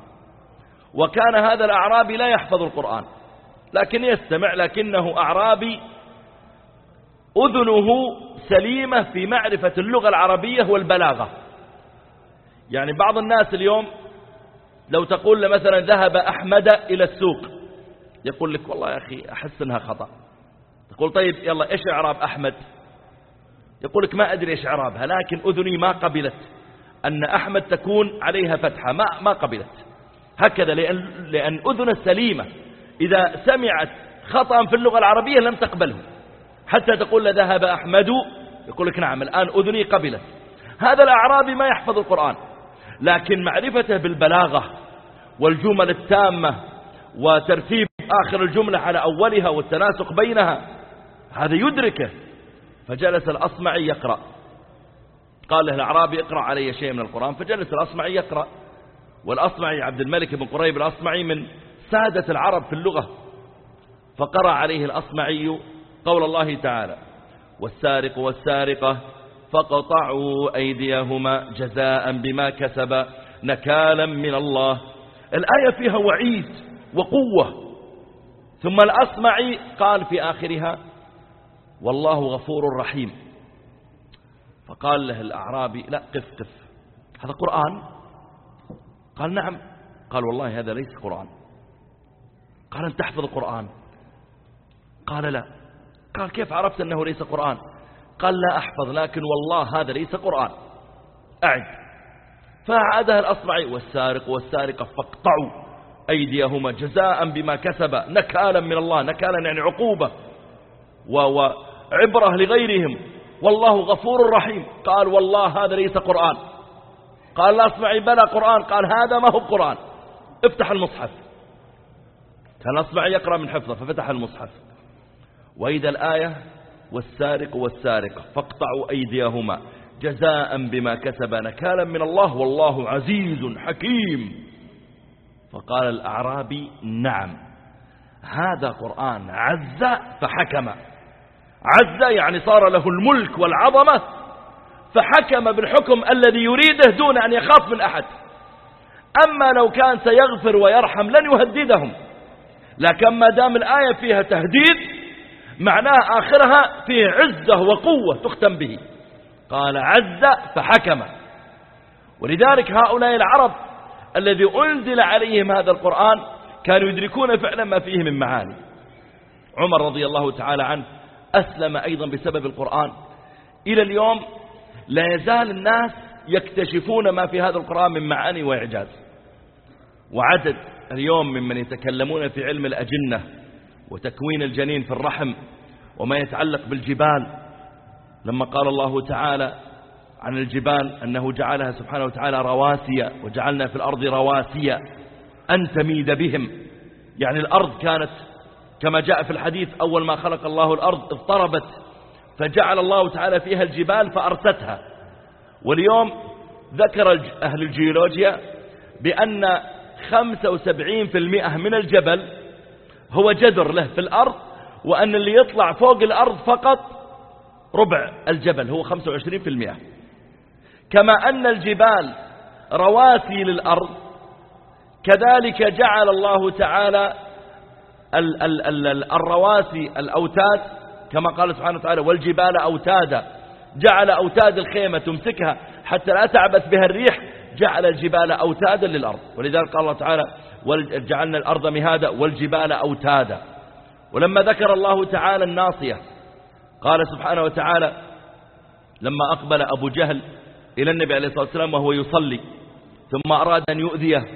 وكان هذا الأعرابي لا يحفظ القرآن لكن يستمع لكنه أعرابي أذنه سليمة في معرفة اللغة العربية والبلاغة. يعني بعض الناس اليوم لو تقول مثلا ذهب أحمد إلى السوق يقول لك والله يا أخي أحس أنها خطأ. تقول طيب يلا إيش إعراب أحمد؟ يقول لك ما أدري إيش إعرابها لكن أذني ما قبلت أن أحمد تكون عليها فتحة ما, ما قبلت. هكذا لأن, لأن أذن السليمة إذا سمعت خطأ في اللغة العربية لم تقبله. حتى تقول ذهب أحمد يقول لك نعم الآن أذني قبلت. هذا الأعرابي ما يحفظ القرآن. لكن معرفته بالبلاغة والجمل التامة وترتيب آخر الجملة على أولها والتناسق بينها. هذا يدركه. فجلس الأصمعي يقرأ. قال له الأعرابي اقرأ علي شيء من القرآن. فجلس الأصمعي يقرأ. والأصمعي عبد الملك بن قريب الأصمعي من سادة العرب في اللغة. فقرأ عليه الأصمعي قول الله تعالى والسارق والسارقة فقطعوا أيديهما جزاء بما كسب نكالا من الله. الآية فيها وعيد وقوة. ثم الأصمعي قال في آخرها والله غفور رحيم. فقال له الأعرابي لا قف قف. هذا قرآن؟ قال نعم. قال والله هذا ليس قرآن. قال أن تحفظ القرآن قال لا. قال كيف عرفت أنه ليس قرآن؟ قال لا أحفظ لكن والله هذا ليس قرآن. أعد. فأعادها الأصبعي والسارق والسارقة فاقطعوا. أيديهما جزاء بما كسب نكالا من الله نكالا يعني عقوبة وعبرة لغيرهم. والله غفور رحيم. قال والله هذا ليس قرآن. قال لا أصبعي بلى قرآن. قال هذا ما هو قرآن. افتح المصحف. كان أصبعي يقرأ من حفظه ففتح المصحف. وإذا الآية والسارق والسارقة فاقطعوا أيديهما جزاء بما كسب نكالا من الله. والله عزيز حكيم. فقال الأعرابي نعم. هذا قرآن عز فحكم. عز يعني صار له الملك والعظمة فحكم بالحكم الذي يريده دون أن يخاف من أحد. أما لو كان سيغفر ويرحم لن يهددهم. لكن ما دام الآية فيها تهديد معناها آخرها فيه عزة وقوة تختم به. قال عز فحكم. ولذلك هؤلاء العرب الذي أنزل عليهم هذا القرآن كانوا يدركون فعلا ما فيه من معاني. عمر رضي الله تعالى عنه أسلم أيضا بسبب القرآن. إلى اليوم لا يزال الناس يكتشفون ما في هذا القرآن من معاني وإعجاز. وعدد اليوم ممن يتكلمون في علم الأجنة وتكوين الجنين في الرحم وما يتعلق بالجبال. لما قال الله تعالى عن الجبال أنه جعلها سبحانه وتعالى رواسي وجعلنا في الأرض رواسي أن تميد بهم. يعني الأرض كانت كما جاء في الحديث أول ما خلق الله الأرض اضطربت فجعل الله تعالى فيها الجبال فأرستها. واليوم ذكر أهل الجيولوجيا بأن 75% من الجبل هو جدر له في الأرض وأن اللي يطلع فوق الأرض فقط ربع الجبل هو 25% كما أن الجبال رواسي للأرض. كذلك جعل الله تعالى ال ال ال الرواسي الأوتاد كما قال سبحانه وتعالى والجبال أوتادا. جعل أوتاد الخيمة تمسكها حتى لا تعبث بها الريح جعل الجبال أوتادا للأرض. ولذلك قال الله تعالى جعلنا الأرض مهادا والجبال أوتادا. ولما ذكر الله تعالى الناصية قال سبحانه وتعالى لما أقبل أبو جهل إلى النبي عليه الصلاة والسلام وهو يصلي ثم أراد أن يؤذيه.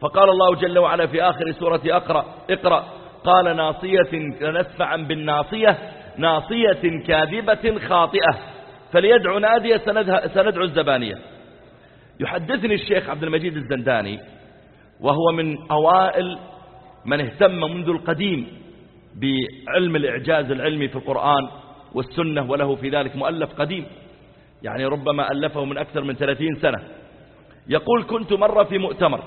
فقال الله جل وعلا في آخر سورة أقرأ اقرأ. قال ناصية نسفعا بالناصية ناصية كاذبة خاطئة. فليدعو نادية سندعو الزبانية. يحدثني الشيخ عبد المجيد الزنداني وهو من أوائل من اهتم منذ القديم بعلم الإعجاز العلمي في القرآن والسنة وله في ذلك مؤلف قديم. يعني ربما ألفه من أكثر من ثلاثين سنة. يقول كنت مرة في مؤتمر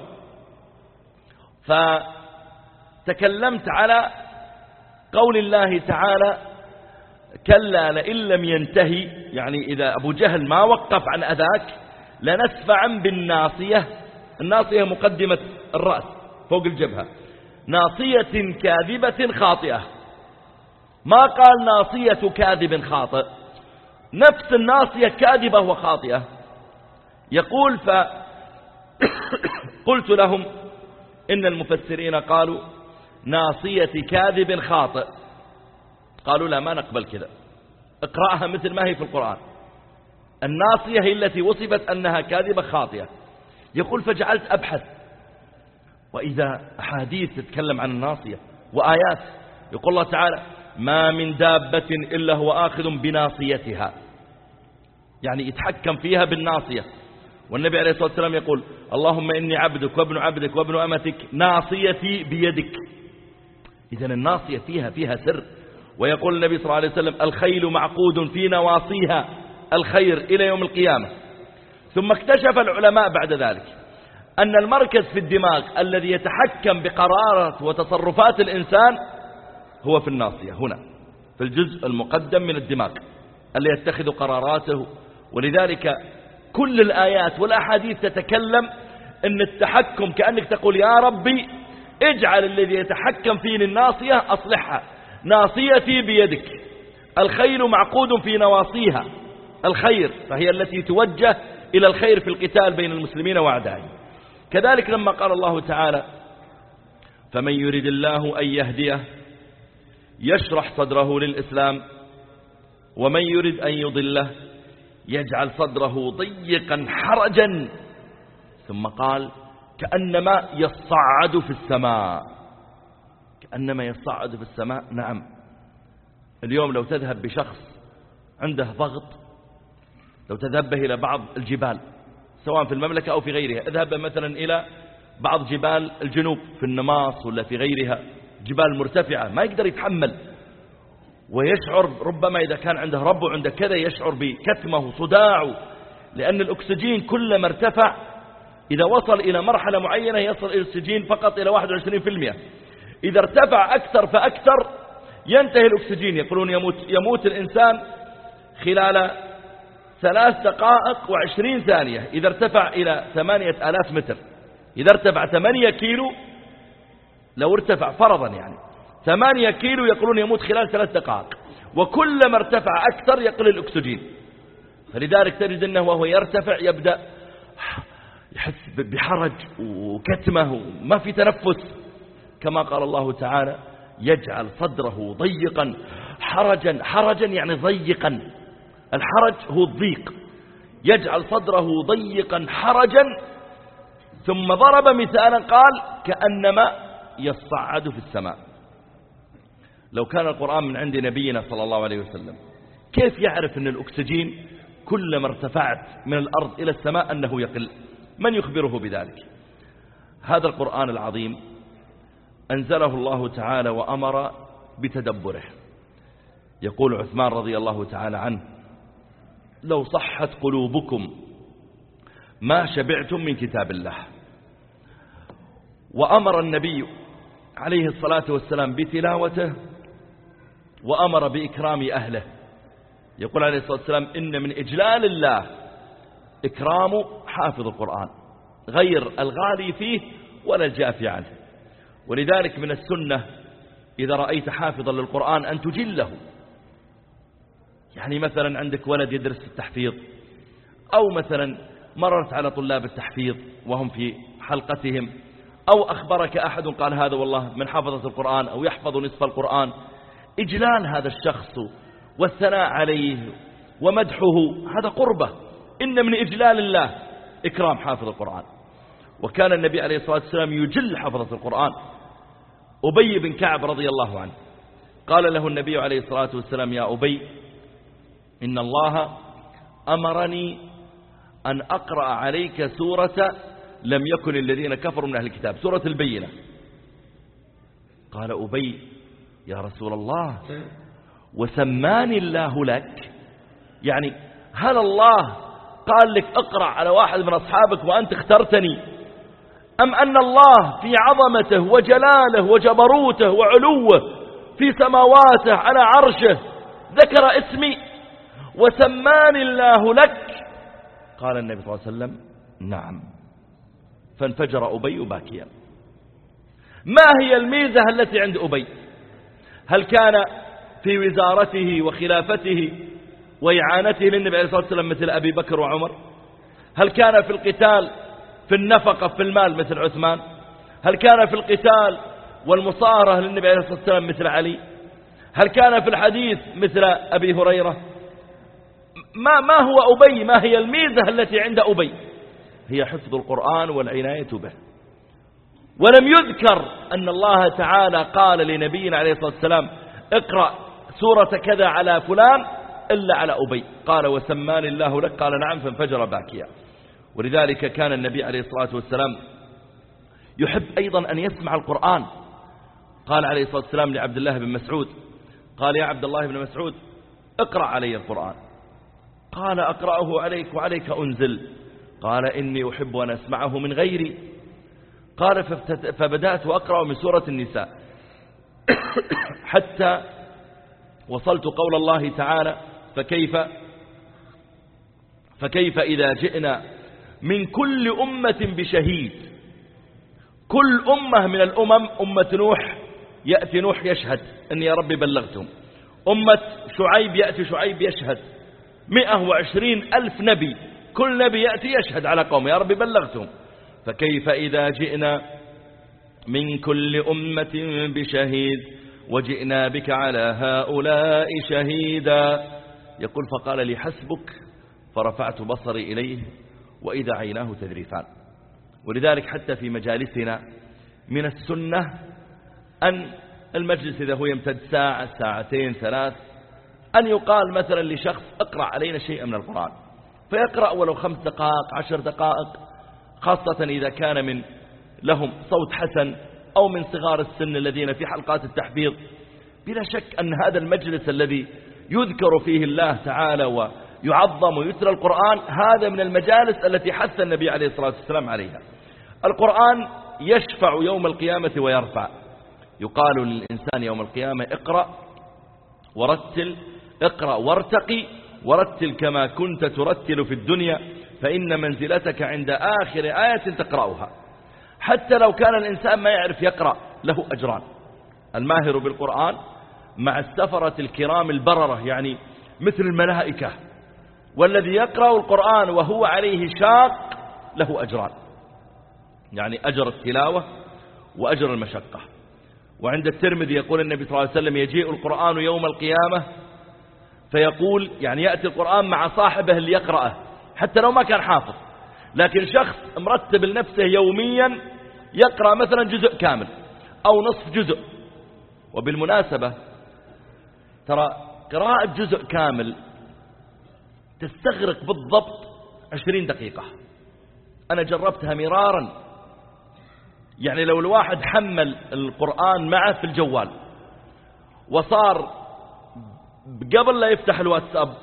فتكلمت على قول الله تعالى كلا لئن لم ينتهي يعني إذا أبو جهل ما وقف عن أذاك لنسفعا بالناصية. الناصية مقدمة الرأس فوق الجبهة. ناصية كاذبة خاطئة. ما قال ناصية كاذب خاطئ؟ نفس الناصية كاذبة وخاطئة. يقول فقلت لهم إن المفسرين قالوا ناصية كاذب خاطئ. قالوا لا ما نقبل كذا. اقرأها مثل ما هي في القرآن. الناصية هي التي وصفت أنها كاذبة خاطئة. يقول فجعلت أبحث. وإذا أحاديث تتكلم عن الناصية وآيات يقول الله تعالى ما من دابة إلا هو آخذ بناصيتها. يعني يتحكم فيها بالناصية. والنبي عليه الصلاة والسلام يقول اللهم إني عبدك وابن عبدك وابن أمتك ناصيتي بيدك. إذا الناصية فيها فيها سر. ويقول النبي صلى الله عليه وسلم الخيل معقود في نواصيها الخير إلى يوم القيامة. ثم اكتشف العلماء بعد ذلك أن المركز في الدماغ الذي يتحكم بقرارة وتصرفات الإنسان هو في الناصية هنا في الجزء المقدم من الدماغ اللي يتخذ قراراته ولذلك كل الآيات والأحاديث تتكلم أن التحكم كأنك تقول يا ربي اجعل الذي يتحكم فيني الناصية أصلحها. ناصيتي بيدك. الخيل معقود في نواصيها. الخير فهي التي توجه إلى الخير في القتال بين المسلمين وأعدائهم. كذلك لما قال الله تعالى فمن يريد الله أن يهديه يشرح صدره للإسلام ومن يريد أن يضله يجعل صدره ضيقا حرجا. ثم قال كأنما يصعد في السماء. كأنما يصعد في السماء. نعم. اليوم لو تذهب بشخص عنده ضغط لو تذهب به إلى بعض الجبال سواء في المملكة أو في غيرها اذهب مثلا إلى بعض جبال الجنوب في النماص ولا في غيرها جبال مرتفعة ما يقدر يتحمل. ويشعر ربما إذا كان عنده رب وعنده كذا يشعر بكتمه وصداعه لأن الأكسجين كلما ارتفع إذا وصل إلى مرحلة معينة يصل إلى الأكسجين فقط إلى 21% إذا ارتفع أكثر فأكثر ينتهي الأكسجين. يقولون يموت, يموت الإنسان خلال ثلاث دقائق وعشرين ثانية. إذا ارتفع إلى ثمانية آلاف متر. إذا ارتفع ثمانية كيلو لو ارتفع فرضا يعني. ثمانية كيلو يقولون يموت خلال ثلاث دقائق. وكلما ارتفع أكثر يقل الأكسجين. فلذلك تجد أنه وهو يرتفع يبدأ يحس بحرج وكتمة وما في تنفس. كما قال الله تعالى يجعل صدره ضيقا. حرجا حرجا يعني ضيقا. الحرج هو الضيق. يجعل صدره ضيقا حرجا. ثم ضرب مثالا قال كأنما يصعد في السماء. لو كان القرآن من عند نبينا صلى الله عليه وسلم كيف يعرف أن الأكسجين كلما ارتفعت من الأرض إلى السماء أنه يقل؟ من يخبره بذلك؟ هذا القرآن العظيم أنزله الله تعالى وأمر بتدبره. يقول عثمان رضي الله تعالى عنه لو صحت قلوبكم ما شبعتم من كتاب الله. وأمر النبي عليه الصلاة والسلام بتلاوته وأمر بإكرام أهله. يقول عليه الصلاة والسلام إن من إجلال الله إكرام حافظ القرآن غير الغالي فيه ولا الجافي عنه. ولذلك من السنة إذا رأيت حافظا للقرآن أن تجله. يعني مثلا عندك ولد يدرس التحفيظ أو مثلا مررت على طلاب التحفيظ وهم في حلقتهم أو أخبرك أحد قال هذا والله من حفظة القرآن أو يحفظ نصف القرآن إجلال هذا الشخص والثناء عليه ومدحه هذا قربة. إن من إجلال الله إكرام حافظ القرآن. وكان النبي عليه الصلاة والسلام يجل حفظة القرآن. أبي بن كعب رضي الله عنه قال له النبي عليه الصلاة والسلام يا أبي إن الله أمرني أن أقرأ عليك سورة لم يكن الذين كفروا من أهل الكتاب. سورة البينة. قال أبي يا رسول الله وسماني الله لك. يعني هل الله قال لك اقرأ على واحد من أصحابك وأنت اخترتني؟ أم أن الله في عظمته وجلاله وجبروته وعلوه في سماواته على عرشه ذكر اسمي؟ وسماني الله لك. قال النبي صلى الله عليه وسلم نعم. فانفجر أبي باكيا ما هي الميزة التي عند أبي؟ هل كان في وزارته وخلافته وإعانته للنبي عليه الصلاة والسلام مثل أبي بكر وعمر؟ هل كان في القتال في النفقة في المال مثل عثمان؟ هل كان في القتال والمصارة للنبي عليه الصلاة والسلام مثل علي؟ هل كان في الحديث مثل أبي هريرة؟ ما, ما هو أبي؟ ما هي الميزة التي عند أبي؟ هي حفظ القرآن والعناية به. ولم يذكر أن الله تعالى قال لنبينا عليه الصلاة والسلام اقرأ سورة كذا على فلان إلا على أبي. قال وسماني الله لك. قال نعم. فانفجر باكيا. ولذلك كان النبي عليه الصلاة والسلام يحب أيضا أن يسمع القرآن. قال عليه الصلاة والسلام لعبد الله بن مسعود قال يا عبد الله بن مسعود اقرأ علي القرآن. قال أقرأه عليك وعليك أنزل. قال إني أحب أن أسمعه من غيري. قال فبدأت أقرأ من سورة النساء. حتى وصلت قول الله تعالى فكيف؟ فكيف إذا جئنا من كل أمة بشهيد؟ كل أمة من الأمم أمة نوح يأتي نوح يشهد. أني يا رب بلغتهم. أمة شعيب يأتي شعيب يشهد. مئة وعشرين ألف نبي. كل نبي يأتي يشهد على قوم يا رب بلغتهم. فكيف إذا جئنا من كل أمة بشهيد وجئنا بك على هؤلاء شهيدا؟ يقول فقال لي حسبك. فرفعت بصري إليه وإذا عيناه تذريفان ولذلك حتى في مجالسنا من السنة أن المجلس إذا هو يمتد ساعة ساعتين ثلاث أن يقال مثلا لشخص اقرأ علينا شيئا من القرآن. فيقرأ ولو خمس دقائق عشر دقائق خاصة إذا كان من لهم صوت حسن أو من صغار السن الذين في حلقات التحفيظ. بلا شك أن هذا المجلس الذي يذكر فيه الله تعالى ويعظم ويترى القرآن هذا من المجالس التي حث النبي عليه الصلاة والسلام عليها. القرآن يشفع يوم القيامة ويرفع. يقال للإنسان يوم القيامة اقرأ ورتل اقرأ وارتقي ورتل كما كنت ترتل في الدنيا. فإن منزلتك عند آخر آية تقرأها. حتى لو كان الإنسان ما يعرف يقرأ له أجران. الماهر بالقرآن مع السفرة الكرام البررة يعني مثل الملائكة. والذي يقرأ القرآن وهو عليه شاق له أجران. يعني أجر التلاوة وأجر المشقة. وعند الترمذي يقول النبي صلى الله عليه وسلم يجيء القرآن يوم القيامة فيقول يعني يأتي القرآن مع صاحبه اللي يقرأه حتى لو ما كان حافظ. لكن شخص مرتب لنفسه يوميا يقرأ مثلا جزء كامل أو نصف جزء. وبالمناسبة ترى قراءة جزء كامل تستغرق بالضبط عشرين دقيقة. أنا جربتها مرارا. يعني لو الواحد حمل القرآن معه في الجوال وصار قبل لا يفتح الواتساب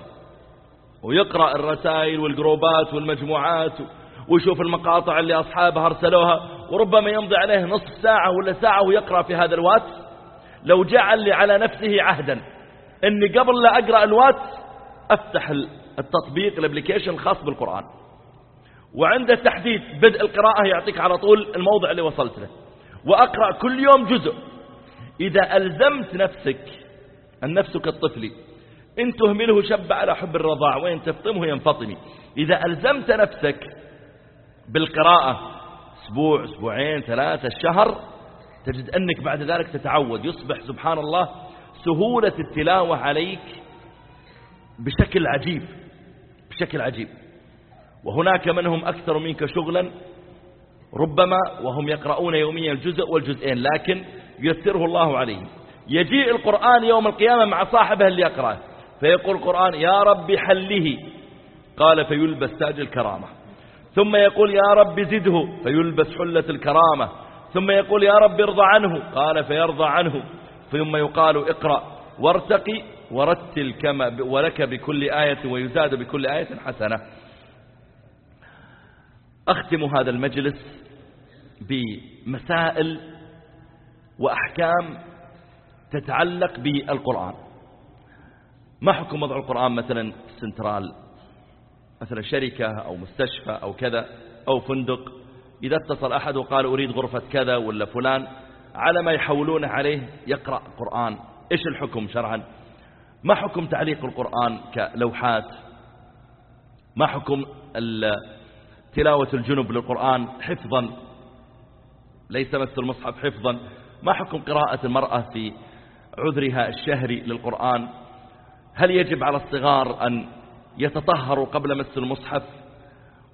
ويقرأ الرسائل والجروبات والمجموعات ويشوف المقاطع اللي أصحابها أرسلوها وربما يمضي عليه نصف ساعة ولا ساعة ويقرأ في هذا الواتس لو جعل لي على نفسه عهدا أني قبل لا أقرأ الواتس أفتح التطبيق ال application الخاص بالقرآن. وعند تحديد بدء القراءة يعطيك على طول الموضع اللي وصلت له. وأقرأ كل يوم جزء. إذا ألزمت نفسك النفس كالطفل إن تهمله شب على حب الرضاع وإن تفطمه ينفطمي إذا ألزمت نفسك بالقراءة أسبوع أسبوعين ثلاثة الشهر تجد أنك بعد ذلك تتعود. يصبح سبحان الله سهولة التلاوة عليك بشكل عجيب بشكل عجيب. وهناك من هم أكثر منك شغلا ربما وهم يقرؤون يوميا الجزء والجزئين لكن يسره الله عليهم. يجيء القرآن يوم القيامة مع صاحبه اللي يقرأه. فيقول القرآن يا رب حله. قال فيلبس تاج الكرامة. ثم يقول يا رب زده. فيلبس حلة الكرامة. ثم يقول يا رب ارضى عنه. قال فيرضى عنه. ثم يقال اقرأ. وارتقي ورتل كما ولك بكل آية ويزاد بكل آية حسنة. أختم هذا المجلس بمسائل وأحكام تتعلق بالقرآن. ما حكم وضع القرآن مثلا سنترال؟ مثلا شركة أو مستشفى أو كذا أو فندق. إذا اتصل أحد وقال أريد غرفة كذا ولا فلان على ما يحولونه عليه يقرأ قرآن. إيش الحكم شرعا؟ ما حكم تعليق القرآن كلوحات؟ ما حكم تلاوة الجنب للقرآن حفظا؟ ليس مثل المصحف حفظا. ما حكم قراءة المرأة في عذرها الشهري للقرآن؟ هل يجب على الصغار أن يتطهروا قبل مس المصحف؟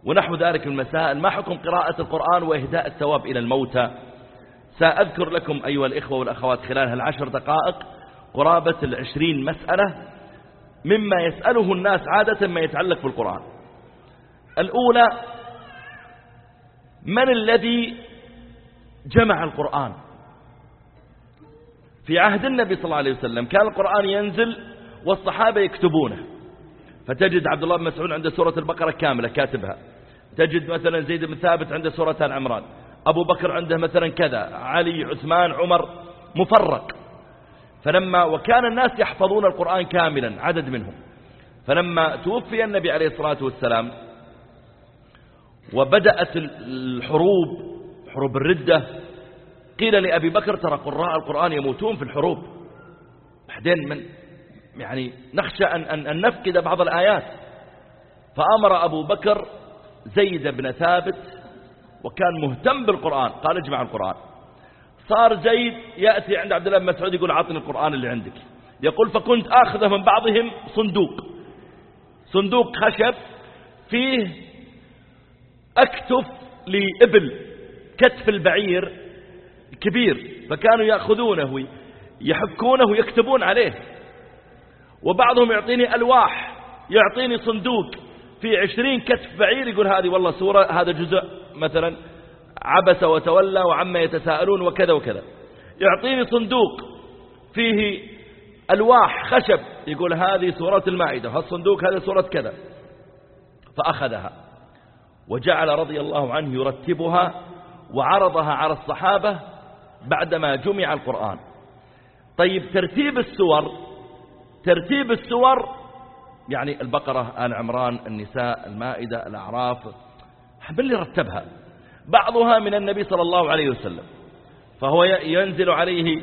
ونحو ذلك المسائل ما حكم قراءة القرآن وإهداء الثواب إلى الموتى؟ سأذكر لكم أيها الإخوة والأخوات خلال هالعشر دقائق قرابة العشرين مسألة مما يسأله الناس عادة ما يتعلق بالقرآن. الأولى من الذي جمع القرآن؟ في عهد النبي صلى الله عليه وسلم كان القرآن ينزل والصحابة يكتبونه. فتجد عبد الله بن مسعود عنده سورة البقرة كاملة كاتبها. تجد مثلا زيد بن ثابت عنده سورة عمران أبو بكر عنده مثلا كذا. علي عثمان عمر مفرق. فلما وكان الناس يحفظون القرآن كاملا عدد منهم. فلما توفي النبي عليه الصلاة والسلام وبدأت الحروب حروب الردة. قيل لأبي بكر ترى قراء القرآن يموتون في الحروب. بعدين من يعني نخشى أن, أن, أن نفقد بعض الآيات. فأمر أبو بكر زيد بن ثابت وكان مهتم بالقرآن قال اجمع القرآن. صار زيد يأتي عند عبد الله بن مسعود يقول عطني القرآن اللي عندك. يقول فكنت آخذه من بعضهم صندوق. صندوق خشب فيه أكتف لإبل كتف البعير كبير فكانوا يأخذونه يحكونه ويكتبون عليه. وبعضهم يعطيني ألواح يعطيني صندوق في عشرين كتف بعير يقول هذه والله سورة هذا جزء مثلا عبس وتولى وعما يتساءلون وكذا وكذا. يعطيني صندوق فيه ألواح خشب يقول هذه سورة المائدة وهالصندوق هذه سورة كذا. فأخذها وجعل رضي الله عنه يرتبها وعرضها على الصحابة بعدما جمع القرآن. طيب ترتيب السور ترتيب السور يعني البقرة آل عمران النساء المائدة الأعراف من اللي رتبها بعضها من النبي صلى الله عليه وسلم فهو ينزل عليه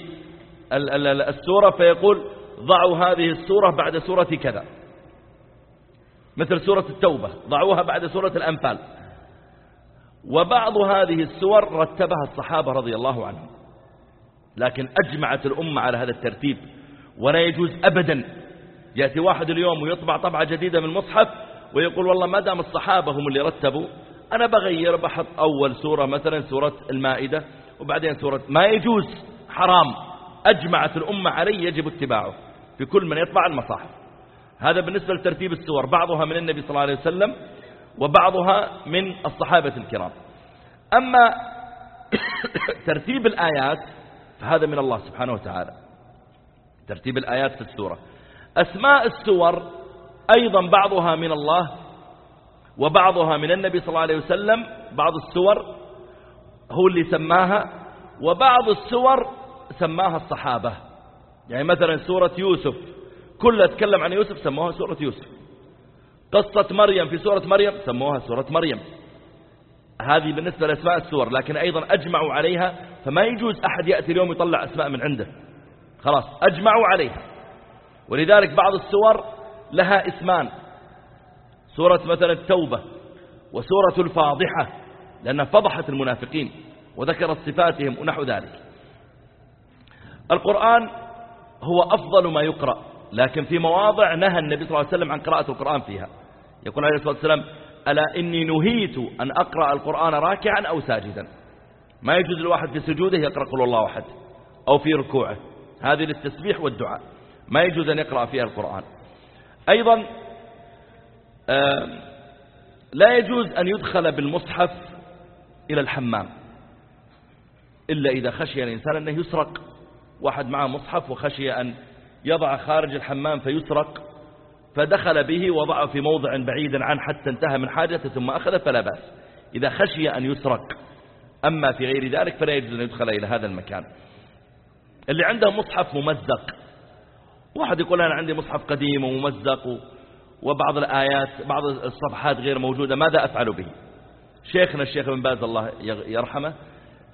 السورة فيقول ضعوا هذه السورة بعد سورة كذا. مثل سورة التوبة ضعوها بعد سورة الأنفال. وبعض هذه السور رتبها الصحابة رضي الله عنهم لكن أجمعت الأمة على هذا الترتيب. ولا يجوز أبدا. يأتي واحد اليوم ويطبع طبعة جديدة من المصحف ويقول والله ما دام الصحابة هم اللي رتبوا أنا بغير بحط أول سورة مثلا سورة المائدة وبعدين سورة ما يجوز حرام. أجمعت الأمة عليه يجب اتباعه في كل من يطبع المصاحف. هذا بالنسبة لترتيب السور بعضها من النبي صلى الله عليه وسلم وبعضها من الصحابة الكرام. أما ترتيب الآيات فهذا من الله سبحانه وتعالى. ترتيب الآيات في السورة. أسماء السور أيضا بعضها من الله وبعضها من النبي صلى الله عليه وسلم. بعض السور هو اللي سماها وبعض السور سماها الصحابة. يعني مثلا سورة يوسف كل تكلم عن يوسف سموها سورة يوسف. قصة مريم في سورة مريم سموها سورة مريم. هذه بالنسبة لأسماء السور لكن أيضا أجمعوا عليها فما يجوز أحد يأتي اليوم يطلع أسماء من عنده. خلاص أجمعوا عليها. ولذلك بعض السور لها اسمان سورة مثلا التوبة وسورة الفاضحة لأنها فضحت المنافقين وذكرت صفاتهم ونحو ذلك. القرآن هو أفضل ما يقرأ لكن في مواضع نهى النبي صلى الله عليه وسلم عن قراءة القرآن فيها. يقول عليه الصلاة والسلام ألا إني نهيت أن أقرأ القرآن راكعا أو ساجدا. ما يجوز الواحد في سجوده يقرأ قل الله أحد أو في ركوعه. هذه للتسبيح والدعاء. ما يجوز أن يقرأ فيها القرآن. أيضا لا يجوز أن يدخل بالمصحف إلى الحمام. إلا إذا خشي الإنسان أنه يسرق. واحد معه مصحف وخشي أن يضع خارج الحمام فيسرق فدخل به وضعه في موضع بعيد عنه حتى انتهى من حاجته ثم أخذ فلا بأس. إذا خشي أن يسرق. أما في غير ذلك فلا يجوز أن يدخل إلى هذا المكان. اللي عنده مصحف ممزق. واحد يقول أنا عندي مصحف قديم وممزق وبعض الآيات بعض الصفحات غير موجودة ماذا أفعل به؟ شيخنا الشيخ بن باز الله يرحمه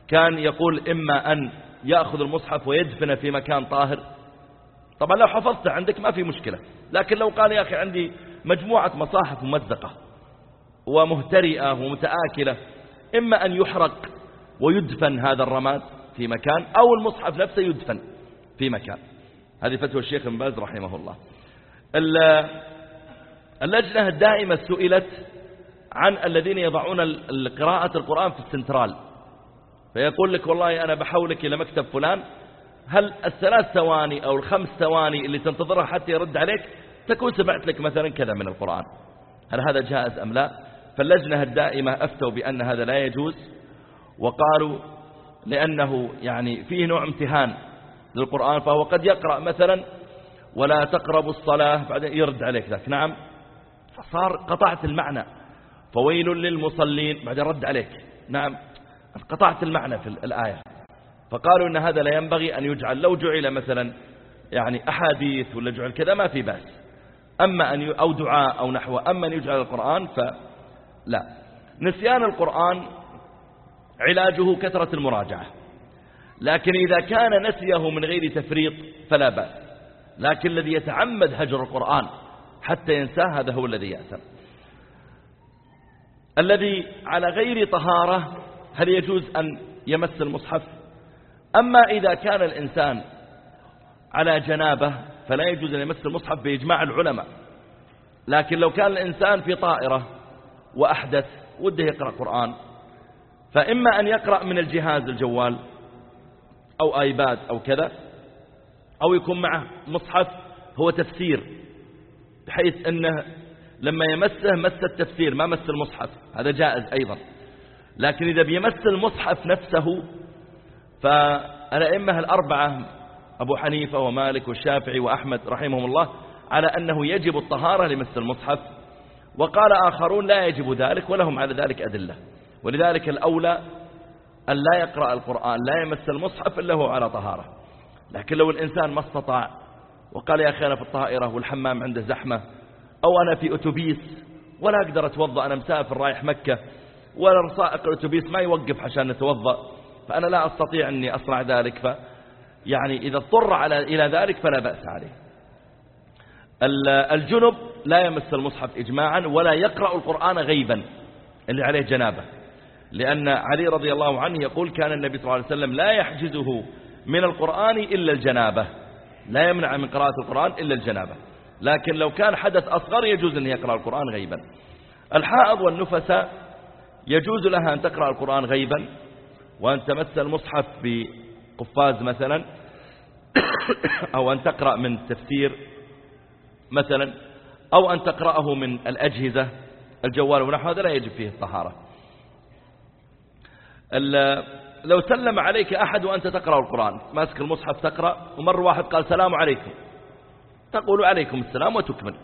كان يقول إما أن يأخذ المصحف ويدفنه في مكان طاهر. طبعا لو حفظته عندك ما في مشكلة لكن لو قال يا أخي عندي مجموعة مصاحف ممزقة ومهترئة ومتآكلة إما أن يحرق ويدفن هذا الرماد. في مكان أو المصحف نفسه يدفن في مكان. هذه فتوى الشيخ بن باز رحمه الله. اللجنة الدائمة سئلت عن الذين يضعون قراءة القرآن في السنترال. فيقول لك والله أنا بحولك إلى مكتب فلان. هل الثلاث ثواني أو الخمس ثواني اللي تنتظرها حتى يرد عليك تكون سمعت لك مثلا كذا من القرآن؟ هل هذا جائز أم لا؟ فاللجنة الدائمة أفتوا بأن هذا لا يجوز. وقالوا لأنه يعني فيه نوع امتهان للقرآن فهو قد يقرأ مثلا ولا تقربوا الصلاة بعدين يرد عليك ذاك. نعم. فصار قطعت المعنى. فويل للمصلين بعدين رد عليك. نعم. قطعت المعنى في الآية. فقالوا إن هذا لا ينبغي أن يجعل. لو جعل مثلا يعني أحاديث ولا جعل كذا ما في بأس. أما أن أو دعاء أو نحو أما أن يجعل القرآن فلا نسيان القرآن علاجه كثرة المراجعة. لكن إذا كان نسيه من غير تفريط فلا بأس. لكن الذي يتعمد هجر القرآن حتى ينساه هذا هو الذي يأثم. الذي على غير طهارة هل يجوز أن يمس المصحف؟ أما إذا كان الإنسان على جنابة فلا يجوز أن يمس المصحف بإجماع العلماء. لكن لو كان الإنسان في طائرة وأحدث وده يقرأ قرآن. فإما أن يقرأ من الجهاز الجوال أو آيباد أو كذا أو يكون معه مصحف هو تفسير بحيث أنه لما يمسه مس التفسير ما مس المصحف هذا جائز أيضا. لكن إذا بيمس المصحف نفسه فالأئمة الأربعة أبو حنيفة ومالك والشافعي وأحمد رحمهم الله على أنه يجب الطهارة لمس المصحف وقال آخرون لا يجب ذلك ولهم على ذلك أدلة. ولذلك الأولى أن لا يقرأ القرآن لا يمس المصحف إلا هو على طهارة. لكن لو الإنسان ما استطاع وقال يا أخي أنا في الطائرة والحمام عنده زحمة أو أنا في أتوبيس ولا أقدر أتوضأ أنا مسافر رايح مكة ولا سائق الأتوبيس ما يوقف عشان نتوضأ فأنا لا أستطيع أني أصنع ذلك ف يعني إذا اضطر على إلى ذلك فلا بأس عليه. الجنب لا يمس المصحف إجماعا ولا يقرأ القرآن غيبا اللي عليه جنابة. لأن علي رضي الله عنه يقول كان النبي صلى الله عليه وسلم لا يحجزه من القرآن إلا الجنابة. لا يمنع من قراءة القرآن إلا الجنابة. لكن لو كان حدث أصغر يجوز أن يقرأ القرآن غيبا. الحائض والنفساء يجوز لها أن تقرأ القرآن غيبا. وأن تمس المصحف بقفاز مثلا أو أن تقرأ من تفسير مثلا أو أن تقرأه من الأجهزة الجوال ونحو هذا لا يجب فيه الطهارة. لو سلم عليك أحد وأنت تقرأ القرآن. ماسك المصحف تقرأ ومر واحد قال سلام عليكم. تقول عليكم السلام وتكمل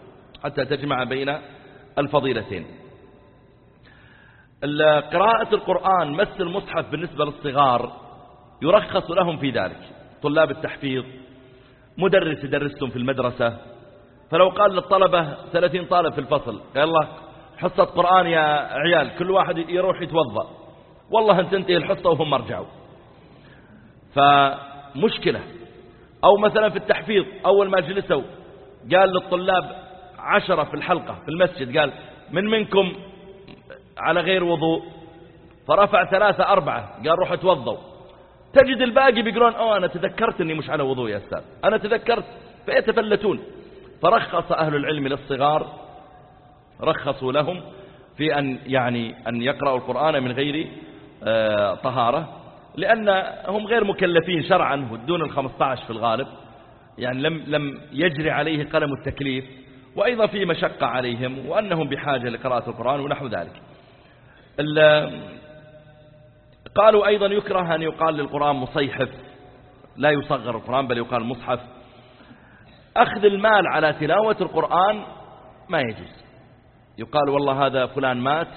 حتى تجمع بين الفضيلتين. قراءة القرآن مس المصحف بالنسبة للصغار يرخص لهم في ذلك. طلاب التحفيظ مدرس يدرسهم في المدرسة. فلو قال للطلبة 30 طالب في الفصل يلا حصة قرآن يا عيال كل واحد يروح يتوضأ. والله أن تنتهي الحصة وهم رجعوا فمشكلة. أو مثلا في التحفيظ أول ما جلسوا قال للطلاب عشرة في الحلقة في المسجد قال من منكم على غير وضوء؟ فرفع ثلاثة أربعة قال روح اتوضوا تجد الباقي بيقولون أوه أنا تذكرت أني مش على وضوء يا أستاذ. أنا تذكرت. فيتفلتون. فرخص أهل العلم للصغار رخصوا لهم في أن يعني أن يقرأوا القرآن من غير طهارة لأن هم غير مكلفين شرعا دون الخمسة في الغالب. يعني لم, لم يجري عليه قلم التكليف وأيضا في مشقة عليهم وأنهم بحاجة لقراءة القرآن ونحو ذلك. قالوا أيضا يكره أن يقال للقرآن مصيحف. لا يصغر القرآن بل يقال مصحف. أخذ المال على تلاوة القرآن ما يجوز. يقال والله هذا فلان مات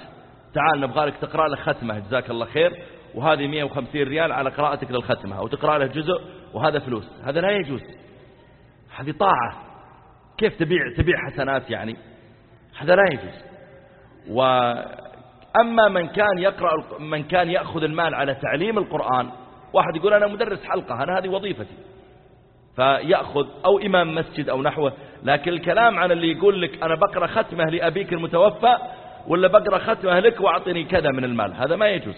تعال نبغى لك تقرأ له ختمة جزاك الله خير. وهذه 150 ريال على قراءتك للختمة أو تقرأ له جزء وهذا فلوس. هذا لا يجوز. هذه طاعة. كيف تبيع تبيع حسنات يعني؟ هذا لا يجوز. وأما من كان يقرأ من كان يأخذ المال على تعليم القرآن واحد يقول أنا مدرس حلقة أنا هذه وظيفتي. فيأخذ أو إمام مسجد أو نحوه. لكن الكلام عن اللي يقول لك أنا بقرأ ختمة لأبيك المتوفى ولا بقرأ ختمة لك وأعطني كذا من المال. هذا ما يجوز.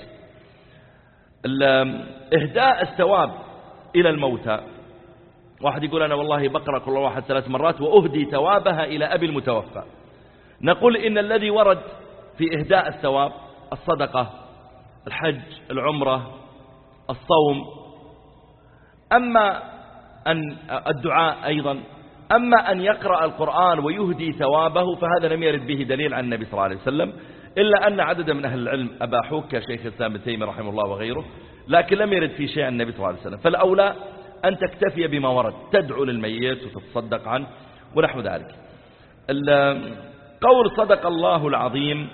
إهداء الثواب إلى الموتى. واحد يقول أنا والله بقرأ كل واحد ثلاث مرات وأهدي ثوابها إلى أبي المتوفى. نقول إن الذي ورد في إهداء الثواب الصدقة الحج العمرة الصوم. أما أن الدعاء أيضا أما أن يقرأ القرآن ويهدي ثوابه فهذا لم يرد به دليل عن النبي صلى الله عليه وسلم إلا أن عددا من أهل العلم أباحوه كشيخ الإسلام ابن تيمية رحمه الله وغيره لكن لم يرد في شيء عن النبي صلى الله عليه وسلم. فالأولى أن تكتفي بما ورد تدعو للميت وتتصدق عنه ونحو ذلك. قول صدق الله العظيم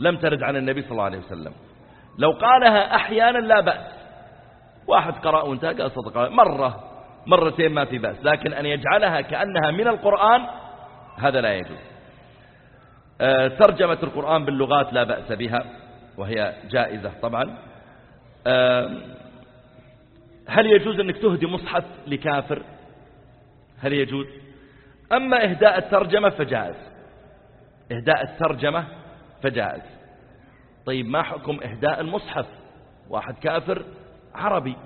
لم ترد عن النبي صلى الله عليه وسلم. لو قالها أحيانا لا بأس. واحد قرأ وانتهى قال صدق الله. مرة مرتين ما في بأس لكن أن يجعلها كأنها من القرآن هذا لا يجوز. آه، ترجمة القرآن باللغات لا بأس بها وهي جائزة طبعا. آه، هل يجوز أنك تهدي مصحف لكافر؟ هل يجوز؟ أما إهداء الترجمة فجائز. إهداء الترجمة فجائز. طيب ما حكم إهداء المصحف؟ واحد كافر عربي.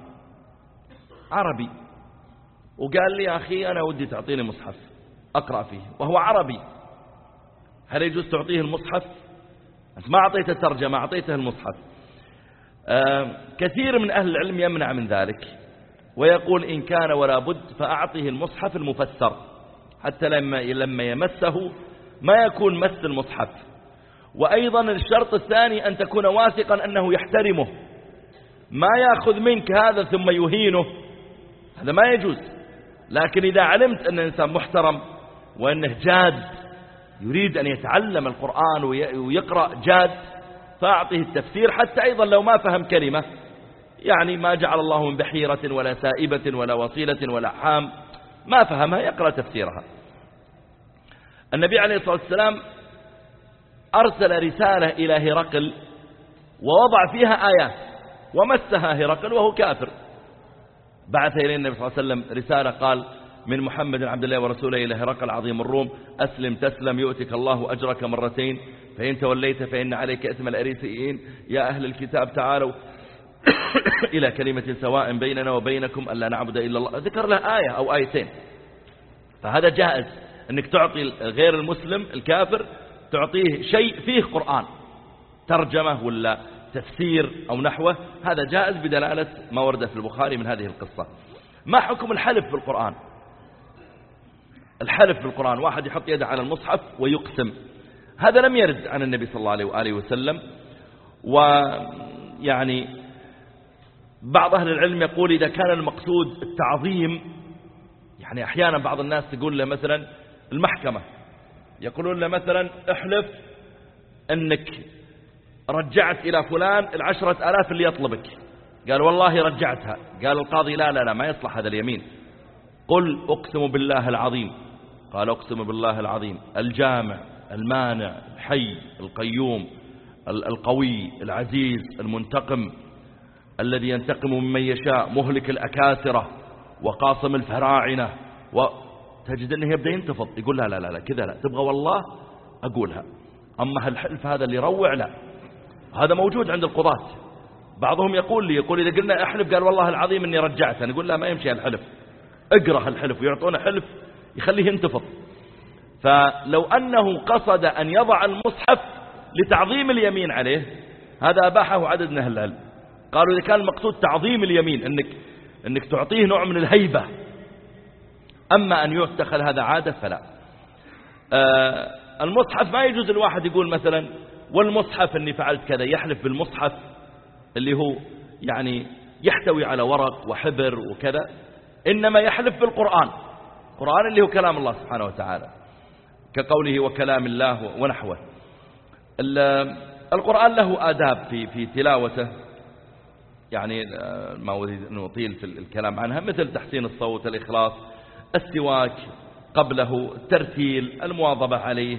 عربي. وقال لي يا أخي أنا ودي تعطيني مصحف. أقرأ فيه. وهو عربي. هل يجوز تعطيه المصحف؟ أنت ما أعطيته ترجمة أعطيته المصحف. آه كثير من أهل العلم يمنع من ذلك ويقول إن كان ولا بد فأعطيه المصحف المفسر حتى لما لما يمسه ما يكون مس المصحف. وأيضا الشرط الثاني أن تكون واثقا أنه يحترمه. ما يأخذ منك هذا ثم يهينه. هذا ما يجوز. لكن إذا علمت أن الإنسان محترم وأنه جاد يريد أن يتعلم القرآن ويقرأ جاد فأعطيه التفسير حتى أيضا لو ما فهم كلمة. يعني ما جعل الله من بحيرة ولا سائبة ولا وصيلة ولا حام ما فهمها يقرأ تفسيرها. النبي عليه الصلاة والسلام أرسل رسالة إلى هرقل ووضع فيها آيات ومسها هرقل وهو كافر. بعث إليه النبي صلى الله عليه وسلم رسالة قال من محمد عبد الله ورسوله إلى هرقل عظيم الروم أسلم تسلم يؤتك الله أجرك مرتين فإن توليت فإن عليك إثم الأريسيين. يا أهل الكتاب تعالوا إلى كلمة سواء بيننا وبينكم ألا نعبد إلا الله. ذكر له آية أو آيتين. فهذا جائز أنك تعطي غير المسلم الكافر تعطيه شيء فيه قرآن ترجمة ولا تفسير أو نحوه هذا جائز بدلالة ما ورد في البخاري من هذه القصة. ما حكم الحلف في القرآن؟ الحلف في القرآن واحد يحط يده على المصحف ويقسم. هذا لم يرد عن النبي صلى الله عليه وآله وسلم. ويعني بعض أهل العلم يقول إذا كان المقصود التعظيم يعني أحيانا بعض الناس تقول له مثلا المحكمة. يقولون له مثلا احلف أنك رجعت إلى فلان العشرة ألاف اللي يطلبك. قال والله رجعتها. قال القاضي لا لا لا ما يصلح هذا اليمين. قل أقسم بالله العظيم. قال أقسم بالله العظيم. الجامع المانع الحي القيوم القوي العزيز المنتقم الذي ينتقم ممن يشاء مهلك الأكاسرة وقاصم الفراعنة. وتجد أنه يبدأ ينتفض. يقول لا لا لا, لا كذا لا. تبغى والله أقولها. أما هالحلف هذا اللي يروع لا. هذا موجود عند القضاة. بعضهم يقول لي يقول إذا قلنا احلف قال والله العظيم أني رجعت. أنا أقول لا ما يمشي الحلف اقرأ الحلف ويعطونه حلف يخليه ينتفض. فلو أنه قصد أن يضع المصحف لتعظيم اليمين عليه هذا أباحه عدد من أهل العلم. قالوا إذا كان المقصود تعظيم اليمين أنك, أنك تعطيه نوع من الهيبة. أما أن يتخذ هذا عادة فلا. آه المصحف ما يجوز الواحد يقول مثلا والمصحف أني فعلت كذا يحلف بالمصحف اللي هو يعني يحتوي على ورق وحبر وكذا إنما يحلف بالقرآن. القرآن اللي هو كلام الله سبحانه وتعالى كقوله وكلام الله ونحوه. القرآن له آداب في في تلاوته. يعني آه، ما أريد أن أطيل في الكلام عنها مثل تحسين الصوت الإخلاص السواك قبله الترتيل المواظبة عليه.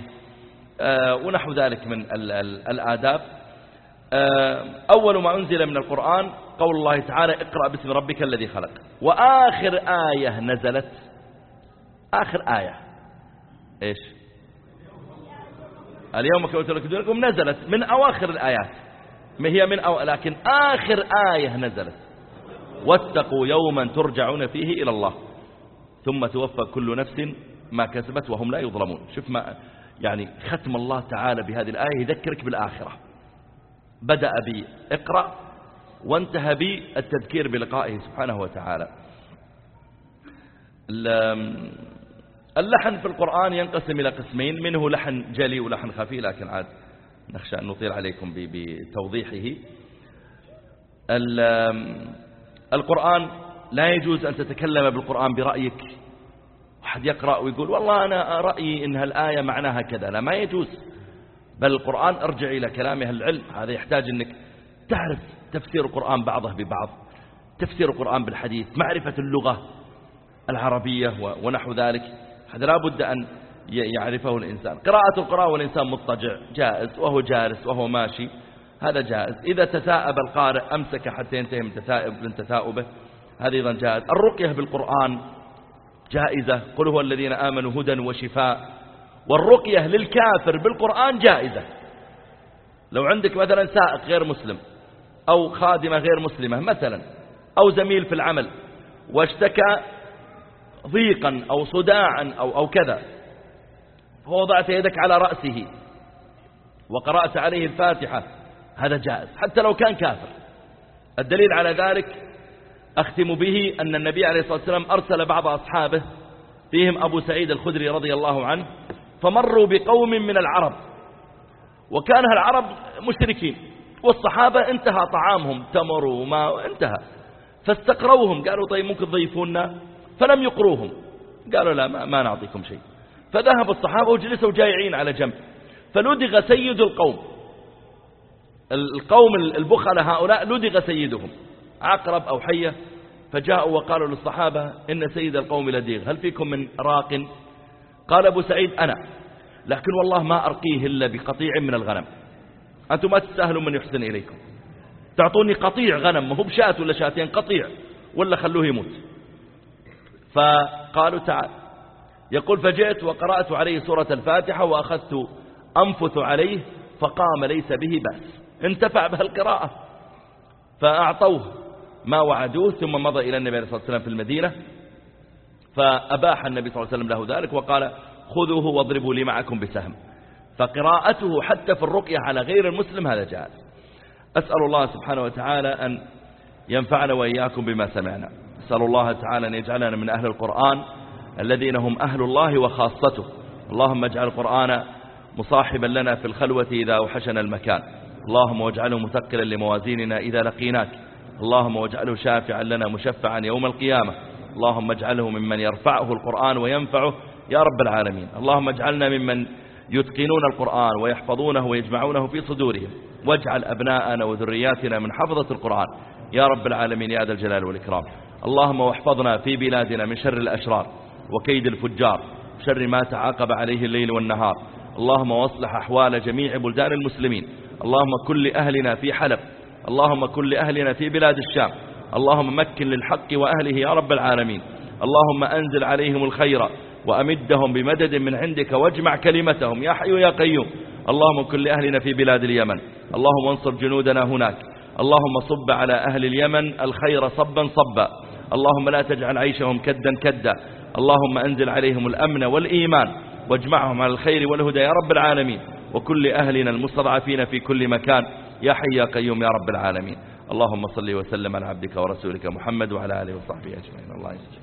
ونحو ذلك من الآداب. آه، أول ما أنزل من القرآن قول الله تعالى اقرأ باسم ربك الذي خلق. وآخر آية نزلت. آخر آية. إيش؟ اليوم كنت لكم نزلت من أواخر الآيات. ما هي من أو لكن آخر آية نزلت. واتقوا يوما ترجعون فيه إلى الله. ثم توفى كل نفس ما كسبت وهم لا يظلمون. شوف ما يعني ختم الله تعالى بهذه الآية يذكرك بالآخرة. بدأ بإقرأ وانتهى بالتذكير بلقائه سبحانه وتعالى. اللحن في القرآن ينقسم إلى قسمين منه لحن جلي ولحن خفي لكن عاد نخشى أن نطيل عليكم بتوضيحه. القرآن لا يجوز أن تتكلم بالقرآن برأيك. واحد يقرأ ويقول والله أنا رأيي إن هالآية معناها كذا. لا ما يجوز. بل القرآن ارجع إلى كلام أهل العلم. هذا يحتاج أنك تعرف تفسير القرآن بعضه ببعض. تفسير القرآن بالحديث معرفة اللغة العربية ونحو ذلك. هذا لا بد أن يعرفه الإنسان. قراءة القرآن والإنسان مضطجع جائز وهو جالس وهو ماشي. هذا جائز. إذا تثاءب القارئ أمسك حتى ينتهي من تثاؤبه. هذا أيضا جائز. الرقية بالقرآن جائزة. قل هو الذين آمنوا هدى وشفاء. والرقية للكافر بالقرآن جائزة. لو عندك مثلا سائق غير مسلم أو خادمة غير مسلمة مثلا أو زميل في العمل واشتكى ضيقا أو صداعا أو, أو كذا فوضعت يدك على رأسه وقرأت عليه الفاتحة هذا جائز. حتى لو كان كافر. الدليل على ذلك أختم به أن النبي عليه الصلاة والسلام أرسل بعض أصحابه فيهم أبو سعيد الخدري رضي الله عنه فمروا بقوم من العرب وكان العرب مشركين والصحابة انتهى طعامهم تمر وما انتهى فاستقروهم قالوا طيب ممكن تضيفونا فلم يقروهم قالوا لا ما, ما نعطيكم شيء. فذهب الصحابة وجلسوا جايعين على جنب فلدغ سيد القوم القوم البخل هؤلاء لدغ سيدهم. عقرب أو حية فجاءوا وقالوا للصحابة إن سيد القوم لديغ هل فيكم من راق؟ قال أبو سعيد أنا لكن والله ما أرقيه إلا بقطيع من الغنم. أنتم ما تستاهلوا من يحسن إليكم. تعطوني قطيع غنم ما هو بشاة ولا شاتين قطيع ولا خلوه يموت. فقالوا تعال. يقول فجئت وقرأت عليه سورة الفاتحة وأخذت أنفث عليه فقام ليس به بأس. انتفع بها القراءة فأعطوه. ما وعدوه ثم مضى إلى النبي صلى الله عليه وسلم في المدينة فأباح النبي صلى الله عليه وسلم له ذلك وقال خذوه واضربوا لي معكم بسهم. فقراءته حتى في الرقية على غير المسلم هذا جائز. أسأل الله سبحانه وتعالى أن ينفعنا وإياكم بما سمعنا. أسأل الله تعالى أن يجعلنا من أهل القرآن الذين هم أهل الله وخاصته. اللهم اجعل القرآن مصاحبا لنا في الخلوة إذا أوحشنا المكان. اللهم واجعله مثقلا لموازيننا إذا لقيناك. اللهم واجعله شافعا لنا مشفعا يوم القيامة. اللهم اجعله ممن يرفعه القرآن وينفعه. يا رب العالمين اللهم اجعلنا ممن يتقنون القرآن ويحفظونه ويجمعونه في صدورهم. واجعل أبناءنا وذرياتنا من حفظة القرآن. يا رب العالمين يا ذا الجلال والإكرام. اللهم واحفظنا في بلادنا من شر الأشرار وكيد الفجار شر ما تعاقب عليه الليل والنهار. اللهم واصلح أحوال جميع بلدان المسلمين. اللهم كل أهلنا في حلب. اللهم كل أهلنا في بلاد الشام. اللهم مكن للحق وأهله يا رب العالمين. اللهم أنزل عليهم الخير وأمدهم بمدد من عندك واجمع كلمتهم يا حي يا قيوم. اللهم كل أهلنا في بلاد اليمن. اللهم انصر جنودنا هناك. اللهم صب على أهل اليمن الخير صبا صبا. اللهم لا تجعل عيشهم كدا كدا. اللهم أنزل عليهم الأمن والإيمان. واجمعهم على الخير والهدى يا رب العالمين. وكل أهلنا المستضعفين في كل مكان. يا حي يا قيوم يا رب العالمين. اللهم صل وسلم على عبدك ورسولك محمد وعلى آله وصحبه أجمعين. الله يسجد